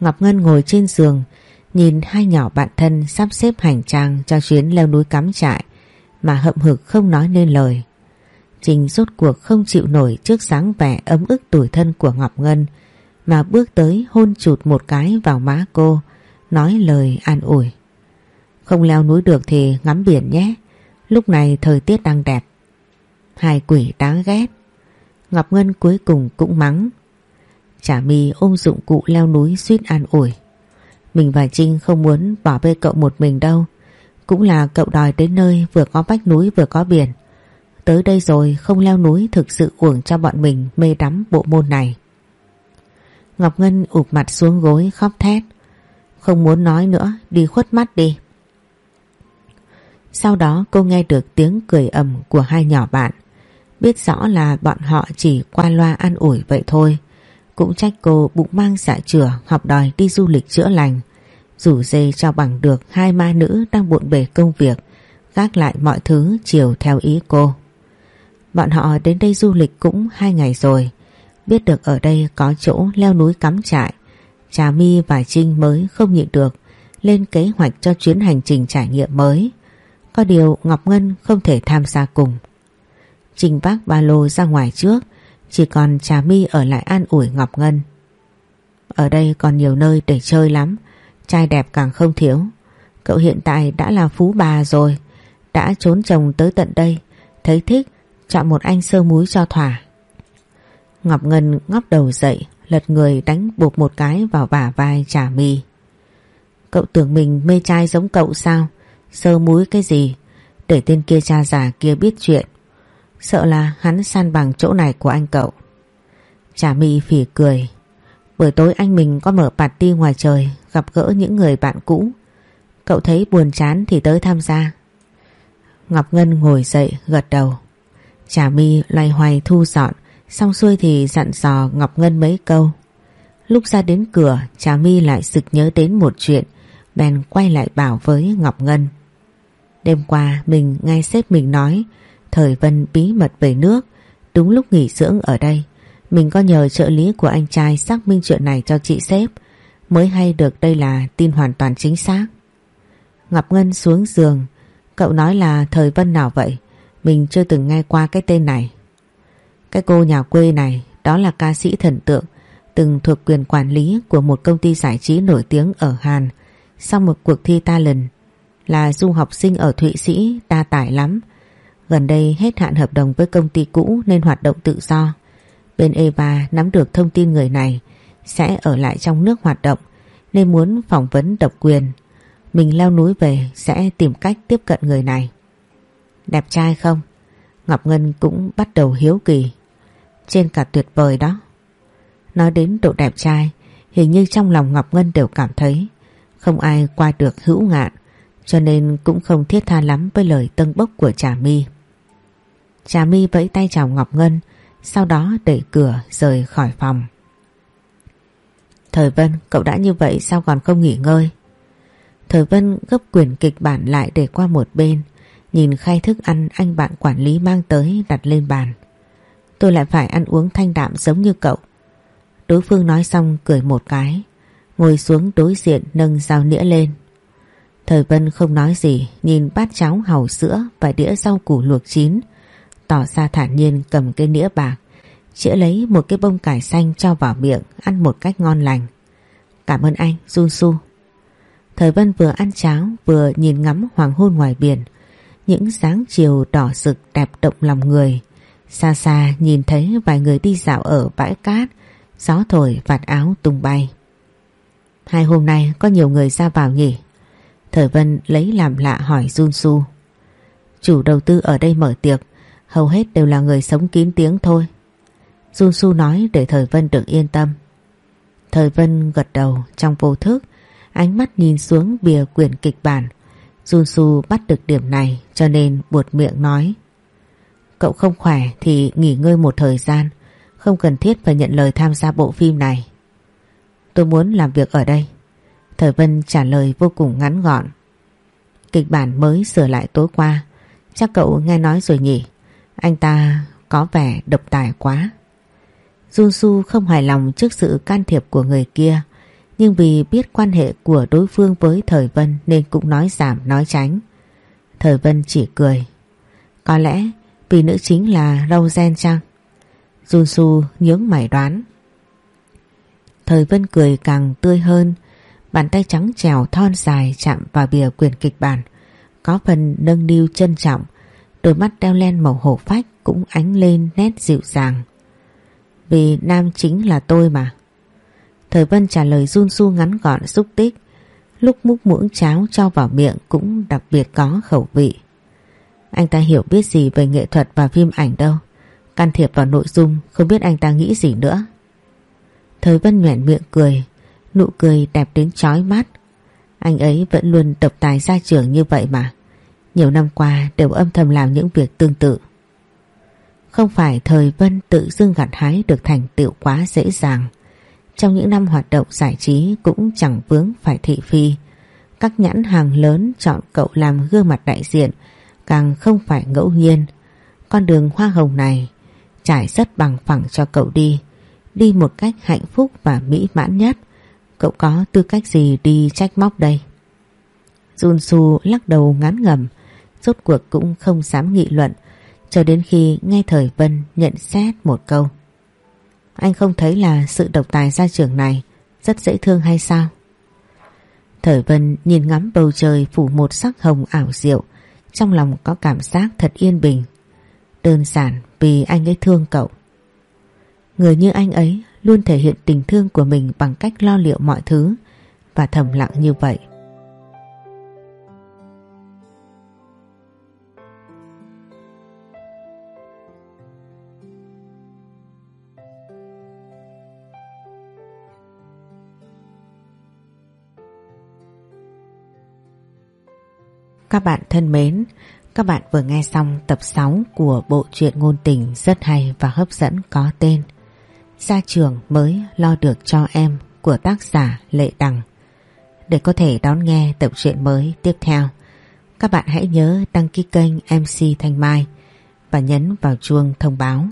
[SPEAKER 1] Ngọc Ngân ngồi trên giường, nhìn hai nhỏ bạn thân sắp xếp hành trang cho chuyến leo núi cắm trại mà hậm hực không nói nên lời. Trình rốt cuộc không chịu nổi trước dáng vẻ ấm ức tuổi thân của Ngọc Ngân mà bước tới hôn chụt một cái vào má cô, nói lời an ủi. Không leo núi được thì ngắm biển nhé, lúc này thời tiết đang đẹp. Hai quỷ đáng ghét. Ngọc Ngân cuối cùng cũng mắng. Chả mi ôm dụng cụ leo núi suýt an ủi. Mình và Trinh không muốn bỏ bê cậu một mình đâu. Cũng là cậu đòi đến nơi vừa có vách núi vừa có biển. Tới đây rồi không leo núi thực sự uổng cho bọn mình mê đắm bộ môn này. Ngọc Ngân ụp mặt xuống gối khóc thét. Không muốn nói nữa, đi khuất mắt đi. Sau đó cô nghe được tiếng cười ầm của hai nhỏ bạn. Biết rõ là bọn họ chỉ qua loa an ủi vậy thôi. Cũng trách cô bụng mang dạ chửa học đòi đi du lịch chữa lành. Rủ dê cho bằng được hai ma nữ đang bộn bề công việc, gác lại mọi thứ chiều theo ý cô. Bọn họ đến đây du lịch cũng hai ngày rồi. Biết được ở đây có chỗ leo núi cắm trại. Trà My và Trinh mới không nhịn được lên kế hoạch cho chuyến hành trình trải nghiệm mới. Có điều Ngọc Ngân không thể tham gia cùng. Trình bác ba lô ra ngoài trước Chỉ còn Trà My ở lại an ủi Ngọc Ngân Ở đây còn nhiều nơi để chơi lắm Trai đẹp càng không thiếu. Cậu hiện tại đã là phú bà rồi, Đã trốn chồng tới tận đây, Thấy thích, Chọn một anh sơ múi cho thỏa. Ngọc Ngân ngóc đầu dậy, Lật người đánh buộc một cái vào bả vai Trà mì Cậu tưởng mình mê trai giống cậu sao? Sơ múi cái gì? Để tên kia cha già kia biết chuyện. Sợ là hắn san bằng chỗ này của anh cậu. Trà mì phỉ cười. Buổi tối anh mình có mở party ngoài trời Gặp gỡ những người bạn cũ. Cậu thấy buồn chán thì tới tham gia. Ngọc Ngân ngồi dậy, gật đầu. Trà my loay hoay thu dọn, Xong xuôi thì dặn dò Ngọc Ngân mấy câu. Lúc ra đến cửa, Trà my lại sực nhớ đến một chuyện, Bèn quay lại bảo với Ngọc Ngân. Đêm qua, mình nghe sếp mình nói, Thời Vân bí mật về nước, Đúng lúc nghỉ dưỡng ở đây. Mình có nhờ trợ lý của anh trai xác minh chuyện này cho chị sếp. Mới hay được đây là tin hoàn toàn chính xác. Ngọc Ngân xuống giường. Cậu nói là Thời Vân nào vậy? Mình chưa từng nghe qua cái tên này. Cái cô nhà quê này, Đó là ca sĩ thần tượng, Từng thuộc quyền quản lý của một công ty giải trí nổi tiếng ở Hàn. Sau một cuộc thi talent Là du học sinh ở Thụy Sĩ đa tải lắm. Gần đây hết hạn hợp đồng với công ty cũ nên hoạt động tự do. Bên Eva nắm được thông tin người này sẽ ở lại trong nước hoạt động nên muốn phỏng vấn độc quyền. Mình leo núi về sẽ tìm cách tiếp cận người này. Đẹp trai không? Ngọc Ngân cũng bắt đầu hiếu kỳ. Trên cả tuyệt vời đó. Nói đến độ đẹp trai, hình như trong lòng Ngọc Ngân đều cảm thấy không ai qua được hữu ngạn, cho nên cũng không thiết tha lắm với lời tân bốc của Trà My. Trà My vẫy tay chào Ngọc Ngân, sau đó đẩy cửa rời khỏi phòng. Thời Vân, cậu đã như vậy sao còn không nghỉ ngơi? Thời Vân gấp quyển kịch bản lại để qua một bên, nhìn khay thức ăn anh bạn quản lý mang tới đặt lên bàn. Tôi lại phải ăn uống thanh đạm giống như cậu. Đối phương nói xong cười một cái, ngồi xuống đối diện nâng dao nĩa lên. Thời Vân không nói gì, nhìn bát cháo hàu sữa và đĩa rau củ luộc chín, tỏ ra thản nhiên cầm cái nĩa bạc, chữa lấy một cái bông cải xanh cho vào miệng ăn một cách ngon lành. Cảm ơn anh, Jun Su. Thời Vân vừa ăn cháo vừa nhìn ngắm hoàng hôn ngoài biển, những sáng chiều đỏ rực đẹp động lòng người. Xa xa nhìn thấy vài người đi dạo ở bãi cát, gió thổi vạt áo tung bay. Hai hôm nay có nhiều người ra vào nhỉ? Thời Vân lấy làm lạ hỏi Jun Su. Chủ đầu tư ở đây mở tiệc hầu hết đều là người sống kín tiếng thôi. Jun Su nói để Thời Vân được yên tâm. Thời Vân gật đầu trong vô thức, ánh mắt nhìn xuống bìa quyển kịch bản. Jun Su bắt được điểm này cho nên buột miệng nói. Cậu không khỏe thì nghỉ ngơi một thời gian, không cần thiết phải nhận lời tham gia bộ phim này. Tôi muốn làm việc ở đây. Thời Vân trả lời vô cùng ngắn gọn. Kịch bản mới sửa lại tối qua, chắc cậu nghe nói rồi nhỉ. Anh ta có vẻ độc tài quá. Jun Su không hài lòng trước sự can thiệp của người kia, nhưng vì biết quan hệ của đối phương với Thời Vân nên cũng nói giảm nói tránh. Thời Vân chỉ cười. Có lẽ vì nữ chính là Râu Gen chăng? Jun Su nhướng mày đoán. Thời Vân cười càng tươi hơn, bàn tay trắng trèo thon dài chạm vào bìa quyển kịch bản, có phần nâng niu trân trọng, đôi mắt đeo len màu hổ phách cũng ánh lên nét dịu dàng. Vì nam chính là tôi mà. Thời Vân trả lời run su ngắn gọn xúc tích, lúc múc muỗng cháo cho vào miệng cũng đặc biệt có khẩu vị. Anh ta hiểu biết gì về nghệ thuật và phim ảnh đâu, can thiệp vào nội dung không biết anh ta nghĩ gì nữa. Thời Vân nhoẻn miệng cười, nụ cười đẹp đến chói mắt. Anh ấy vẫn luôn tập tài ra trường như vậy mà. Nhiều năm qua đều âm thầm làm những việc tương tự. Không phải thời Vân tự dưng gặt hái được thành tựu quá dễ dàng. Trong những năm hoạt động giải trí cũng chẳng vướng phải thị phi. Các nhãn hàng lớn chọn cậu làm gương mặt đại diện càng không phải ngẫu nhiên. Con đường hoa hồng này trải rất bằng phẳng cho cậu đi. Đi một cách hạnh phúc và mỹ mãn nhất. Cậu có tư cách gì đi trách móc đây? Jun Su lắc đầu ngán ngầm, rốt cuộc cũng không dám nghị luận cho đến khi nghe Thời Vân nhận xét một câu. Anh không thấy là sự độc tài gia trưởng này rất dễ thương hay sao? Thời Vân nhìn ngắm bầu trời phủ một sắc hồng ảo diệu, trong lòng có cảm giác thật yên bình. Đơn giản vì anh ấy thương cậu. Người như anh ấy luôn thể hiện tình thương của mình bằng cách lo liệu mọi thứ và thầm lặng như vậy. Các bạn thân mến, các bạn vừa nghe xong tập 6 của bộ truyện ngôn tình rất hay và hấp dẫn có tên Gia trường mới lo được cho em của tác giả Lệ Đằng. Để có thể đón nghe tập truyện mới tiếp theo, các bạn hãy nhớ đăng ký kênh MC Thanh Mai và nhấn vào chuông thông báo,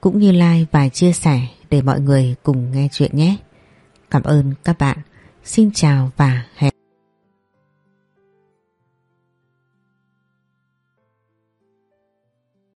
[SPEAKER 1] cũng như like và chia sẻ để mọi người cùng nghe chuyện nhé. Cảm ơn các bạn. Xin chào và hẹn